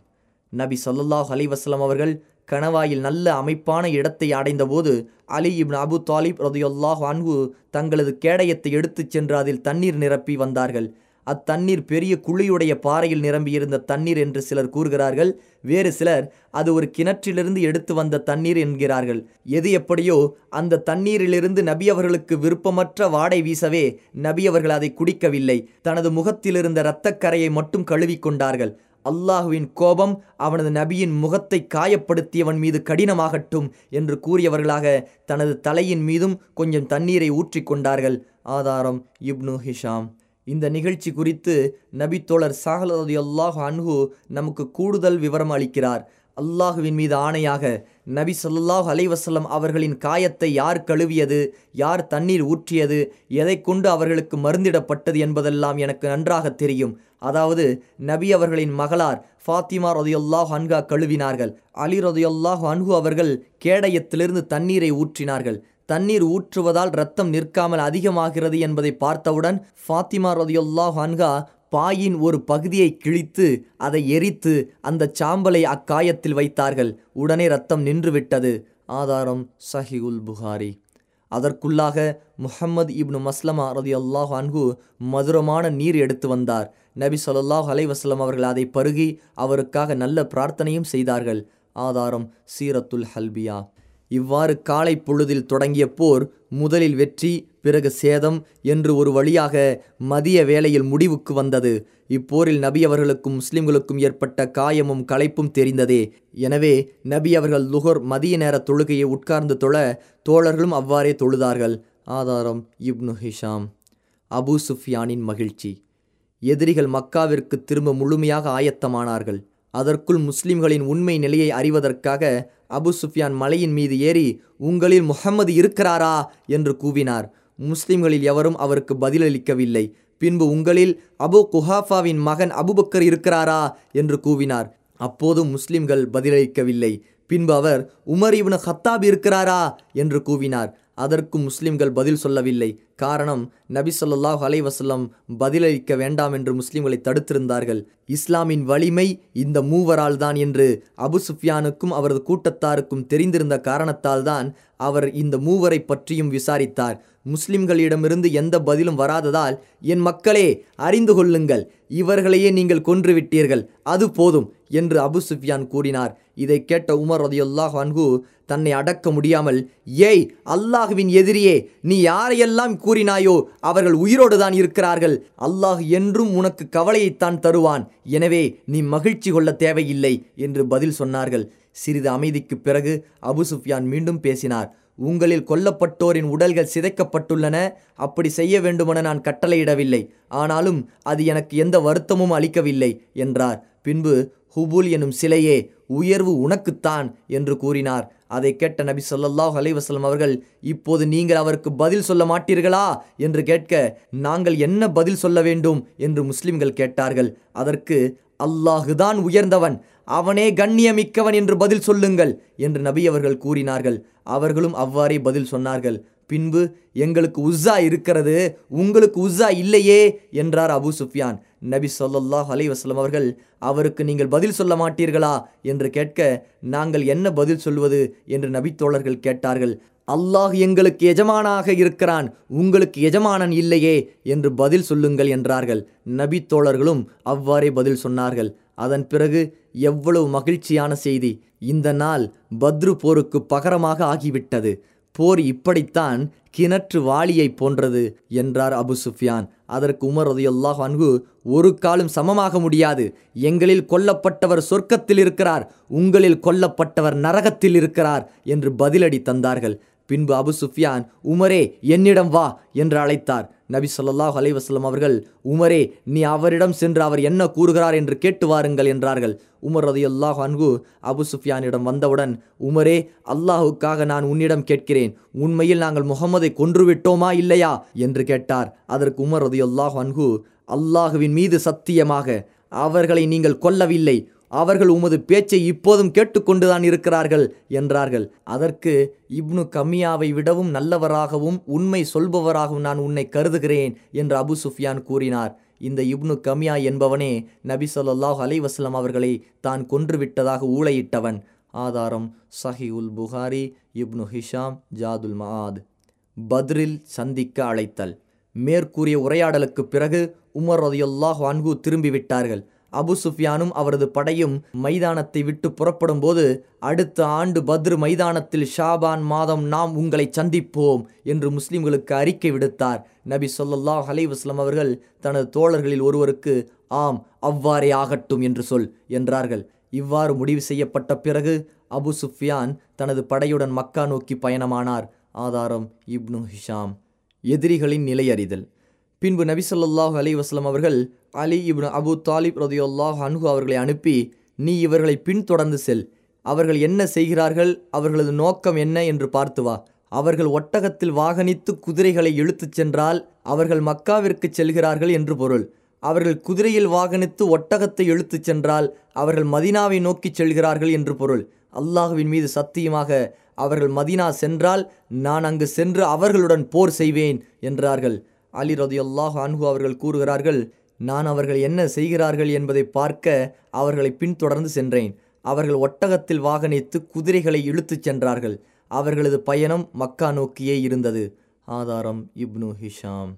நபி சொல்லாஹ் அலைஹி அவர்கள் கணவாயில் நல்ல அமைப்பான இடத்தை அடைந்தபோது அலி இப்னு அபு தாலிப் ரதையொல்லாஹ் அன்பு தங்களது கேடயத்தை எடுத்துச் சென்று அதில் தண்ணீர் நிரப்பி வந்தார்கள். அத்தண்ணீர் பெரிய குழியுடைய பாறையில் நிரம்பியிருந்த தண்ணீர் என்று சிலர் கூறுகிறார்கள். வேறு சிலர் அது ஒரு கிணற்றிலிருந்து எடுத்து வந்த தண்ணீர் என்கிறார்கள். எது எப்படியோ அந்த தண்ணீரிலிருந்து நபி அவர்களுக்கு விருப்பமற்ற வாடை வீசவே நபி அவர்கள் அதை குடிக்கவில்லை. தனது முகத்திலிருந்த இரத்தக்கரையை மட்டும் கழுவி கொண்டார்கள் அல்லாஹுவின் கோபம் அவனது நபியின் முகத்தை காயப்படுத்தியவன் மீது கடினமாகட்டும் என்று கூறியவர்களாக தனது தலையின் மீதும் கொஞ்சம் தண்ணீரை ஊற்றிக்கொண்டார்கள். ஆதாரம் இப்னு ஹிஷாம். இந்த நிகழ்ச்சி குறித்து நபித்தோழர் சாகலதி அல்லாஹ் அன்ஹு நமக்கு கூடுதல் விவரம் அளிக்கிறார். அல்லாஹுவின் மீது ஆணையாக நபி சொல்லாஹ் அலைவசல்லம் அவர்களின் காயத்தை யார் கழுவியது யார் தண்ணீர் ஊற்றியது எதை கொண்டு அவர்களுக்கு மருந்திடப்பட்டது என்பதெல்லாம் எனக்கு நன்றாக தெரியும். அதாவது நபி அவர்களின் மகளார் ஃபாத்திமா ரதியுல்லாஹ் ஹன்கா கழுவினார்கள். அலி ரதியுல்லாஹ் அன்ஹு அவர்கள் கேடயத்திலிருந்து தண்ணீரை ஊற்றினார்கள். தண்ணீர் ஊற்றுவதால் ரத்தம் நிற்காமல் அதிகமாகிறது என்பதை பார்த்தவுடன் ஃபாத்திமா ரதியுல்லா ஹான்கா பாயின் ஒரு பகுதியை கிழித்து அதை எரித்து அந்த சாம்பலை அக்காயத்தில் வைத்தார்கள். உடனே ரத்தம் நின்றுவிட்டது. ஆதாரம் சஹிகுல் புகாரி. அதற்குள்ளாக முஹம்மது இப்னு மஸ்லமா ரதி அல்லாஹ் அன்கு மதுரமான நீர் எடுத்து வந்தார். நபி சொல்லாஹ் அலைஹி அவர்கள் அதை பருகி அவருக்காக நல்ல பிரார்த்தனையும் செய்தார்கள். ஆதாரம் சீரத்துல் ஹல்பியா. இவ்வாறு காலை பொழுதில் தொடங்கிய போர் முதலில் வெற்றி பிறகு சேதம் என்று ஒரு வழியாக மதிய வேளையில் முடிவுக்கு வந்தது. இப்போரில் நபி அவர்களுக்கும் முஸ்லிம்களுக்கும் ஏற்பட்ட காயமும் களைப்பும் தெரிந்ததே. எனவே நபி அவர்கள் லுகர் மதிய நேர தொழுகையை உட்கார்ந்து தொழ தோழர்களும் அவ்வாறே தொழுதார்கள். ஆதாரம் இப்னு ஹிஷாம். அபு சுஃபியானின் மகிழ்ச்சி. எதிரிகள் மக்காவிற்கு திரும்ப முழுமையாக ஆயத்தமானார்கள். அதற்குள் முஸ்லிம்களின் உண்மை நிலையை அறிவதற்காக அபு சுஃபியான் மலையின் மீது ஏறி உங்களில் முகம்மது இருக்கிறாரா? என்று கூவினார். முஸ்லிம்களில் எவரும் அவருக்கு பதிலளிக்கவில்லை. பின்பு உங்களில் அபு குஹாஃபாவின் மகன் அபுபக்கர் இருக்கிறாரா? என்று கூவினார். அப்போது முஸ்லிம்கள் பதிலளிக்கவில்லை. பின்பு அவர் உமர் இவனு ஹத்தாப் இருக்கிறாரா? என்று கூவினார். அதற்கும் முஸ்லிம்கள் பதில் சொல்லவில்லை. காரணம் நபி சொல்லாஹ் அலைவசல்லம் பதிலளிக்க வேண்டாம் என்று முஸ்லிம்களை தடுத்திருந்தார்கள். இஸ்லாமின் வலிமை இந்த மூவரால் தான் என்று அபு சுஃபியானுக்கும் அவரது கூட்டத்தாருக்கும் தெரிந்திருந்த காரணத்தால் தான் அவர் இந்த மூவரை பற்றியும் விசாரித்தார். முஸ்லிம்களிடமிருந்து எந்த பதிலும் வராததால் என் மக்களே அறிந்து கொள்ளுங்கள். இவர்களையே நீங்கள் கொன்றுவிட்டீர்கள் அது போதும். என்று அபு சுஃபியான் கூறினார். இதை கேட்ட உமர் ரதியுல்லாஹ் அன்கு தன்னை அடக்க முடியாமல் ஏய் அல்லாஹுவின் எதிரியே நீ யாரையெல்லாம் கூறினாயோ அவர்கள் உயிரோடு தான் இருக்கிறார்கள். அல்லாஹ் என்றும் உனக்கு கவலையைத்தான் தருவான். எனவே நீ மகிழ்ச்சி கொள்ள தேவையில்லை என்று பதில் சொன்னார்கள். சிறிது அமைதிக்கு பிறகு அபு சுஃபியான் மீண்டும் பேசினார். உங்களில் கொல்லப்பட்டோரின் உடல்கள் சிதைக்கப்பட்டுள்ளன அப்படி செய்ய வேண்டுமென நான் கட்டளையிடவில்லை. ஆனாலும் அது எனக்கு எந்த வருத்தமும் அளிக்கவில்லை என்றார். பின்பு ஹுபுல் எனும் சிலையே உயர்வு உனக்குத்தான் என்று கூறினார். அதை கேட்ட நபி சொல்லாஹ் அலைஹி அவர்கள் இப்போது நீங்கள் அவருக்கு பதில் சொல்ல மாட்டீர்களா? என்று கேட்க நாங்கள் என்ன பதில் சொல்ல வேண்டும்? என்று முஸ்லிம்கள் கேட்டார்கள். அதற்கு அல்லாஹுதான் உயர்ந்தவன் அவனே கண்ணியமிக்கவன் என்று பதில் சொல்லுங்கள் என்று நபி அவர்கள் கூறினார்கள். அவர்களும் அவ்வாறே பதில் சொன்னார்கள். பின்பு எங்களுக்கு உஸ்ஸா இருக்கிறது உங்களுக்கு உஸ்ஸா இல்லையே என்றார் அபு சுஃபியான். நபி சொல்லல்லாஹ் அலைஹி வஸல்லம் அவர்கள் அவருக்கு நீங்கள் பதில் சொல்ல மாட்டீர்களா என்று கேட்க நாங்கள் என்ன பதில் சொல்வது என்று நபி தோழர்கள் கேட்டார்கள். அல்லாஹ் எங்களுக்கு எஜமானாக இருக்கிறான் உங்களுக்கு எஜமானன் இல்லையே என்று பதில் சொல்லுங்கள் என்றார்கள். நபி தோழர்களும் அவ்வாறே பதில் சொன்னார்கள். அதன் பிறகு எவ்வளவு மகிழ்ச்சியான செய்தி. இந்த நாள் பத்ரு போருக்கு பகரமாக ஆகிவிட்டது. போர் இப்படித்தான் கிணற்று வாளியை போன்றது என்றார் அபு சுஃபியான். அதற்கு உமர் ரதியுல்லாஹ் அன்கு ஒரு காலும் சமமாக முடியாது. எங்களில் கொல்லப்பட்டவர் சொர்க்கத்தில் இருக்கிறார். உங்களில் கொல்லப்பட்டவர் நரகத்தில் இருக்கிறார் என்று பதிலடி தந்தார்கள். பின்பு அபு சுஃபியான் உமரே என்னிடம் வா என்று அழைத்தார். நபி சொல்லாஹ் அலைவசல்லம் அவர்கள் உமரே நீ அவரிடம் சென்று அவர் என்ன கூறுகிறார் என்று கேட்டு வாருங்கள் என்றார்கள். உமர் ரதியல்லாஹு அன்கு அபு சுஃபியானிடம் வந்தவுடன் உமரே அல்லாஹுக்காக நான் உன்னிடம் கேட்கிறேன். உண்மையில் நாங்கள் முகமதை கொன்றுவிட்டோமா இல்லையா? என்று கேட்டார். அதற்கு உமர் ரதியல்லாஹு அன்கு அல்லாஹுவின் மீது சத்தியமாக அவர்களை நீங்கள் கொல்லவில்லை. அவர்கள் உமது பேச்சை இப்போதும் கேட்டுக்கொண்டுதான் இருக்கிறார்கள் என்றார்கள். அதற்கு இப்னு கமியாவை விடவும் நல்லவராகவும் உண்மை சொல்பவராகவும் நான் உன்னை கருதுகிறேன் என்று அபு சுஃபியான் கூறினார். இந்த இப்னு கமியா என்பவனே நபி சொல்லாஹ் அலைஹி அவர்களை தான் கொன்றுவிட்டதாக ஊழையிட்டவன். ஆதாரம் Sahih al Bukhari ibn Hisham Zad al Maad பத்ரில் சந்திக்க அழைத்தல். மேற்கூறிய உரையாடலுக்கு பிறகு உமர் ரதியுல்லாஹ் அன்கு திரும்பிவிட்டார்கள். அபு சுஃபியானும் அவரது படையும் மைதானத்தை விட்டு புறப்படும் போது அடுத்த ஆண்டு பத்ரு மைதானத்தில் ஷாபான் மாதம் நாம் உங்களை சந்திப்போம் என்று முஸ்லிம்களுக்கு அறிக்கை விடுத்தார். நபி ஸல்லல்லாஹு அலைஹி அவர்கள் தனது தோழர்களில் ஒருவருக்கு ஆம் அவ்வாறே ஆகட்டும் என்று சொல் என்றார்கள். இவ்வாறு முடிவு செய்யப்பட்ட பிறகு அபு சுஃபியான் தனது படையுடன் மக்கா நோக்கி பயணமானார். ஆதாரம் இப்னு ஹிஷாம். எதிரிகளின் நிலையறிதல். பின்பு நபிசல்லாஹு அலி வஸ்லம் அவர்கள் அலி இப்னு அபு தாலிப் ரதியுல்லாஹ் அன்ஹு அவர்களை அனுப்பி நீ இவர்களை பின்தொடர்ந்து செல். அவர்கள் என்ன செய்கிறார்கள்? அவர்களது நோக்கம் என்ன? என்று பார்த்து வா. அவர்கள் ஒட்டகத்தில் வாகனித்து குதிரைகளை இழுத்துச் சென்றால் அவர்கள் மக்காவிற்கு செல்கிறார்கள் என்று பொருள். அவர்கள் குதிரையில் வாகனித்து ஒட்டகத்தை இழுத்துச் சென்றால் அவர்கள் மதினாவை நோக்கிச் செல்கிறார்கள் என்று பொருள். அல்லாஹுவின் மீது சத்தியமாக அவர்கள் மதினா சென்றால் நான் அங்கு சென்று அவர்களுடன் போர் செய்வேன் என்றார்கள். அலி ரதியுல்லாஹ் அன்ஹு அவர்கள் கூறுகிறார்கள் நான் அவர்கள் என்ன செய்கிறார்கள் என்பதை பார்க்க அவர்களை பின்தொடர்ந்து சென்றேன். அவர்கள் ஒட்டகத்தில் வாகனித்து குதிரைகளை இழுத்துச் சென்றார்கள். அவர்களது பயணம் மக்கா நோக்கியே இருந்தது. ஆதாரம் இப்னு ஹிஷாம்.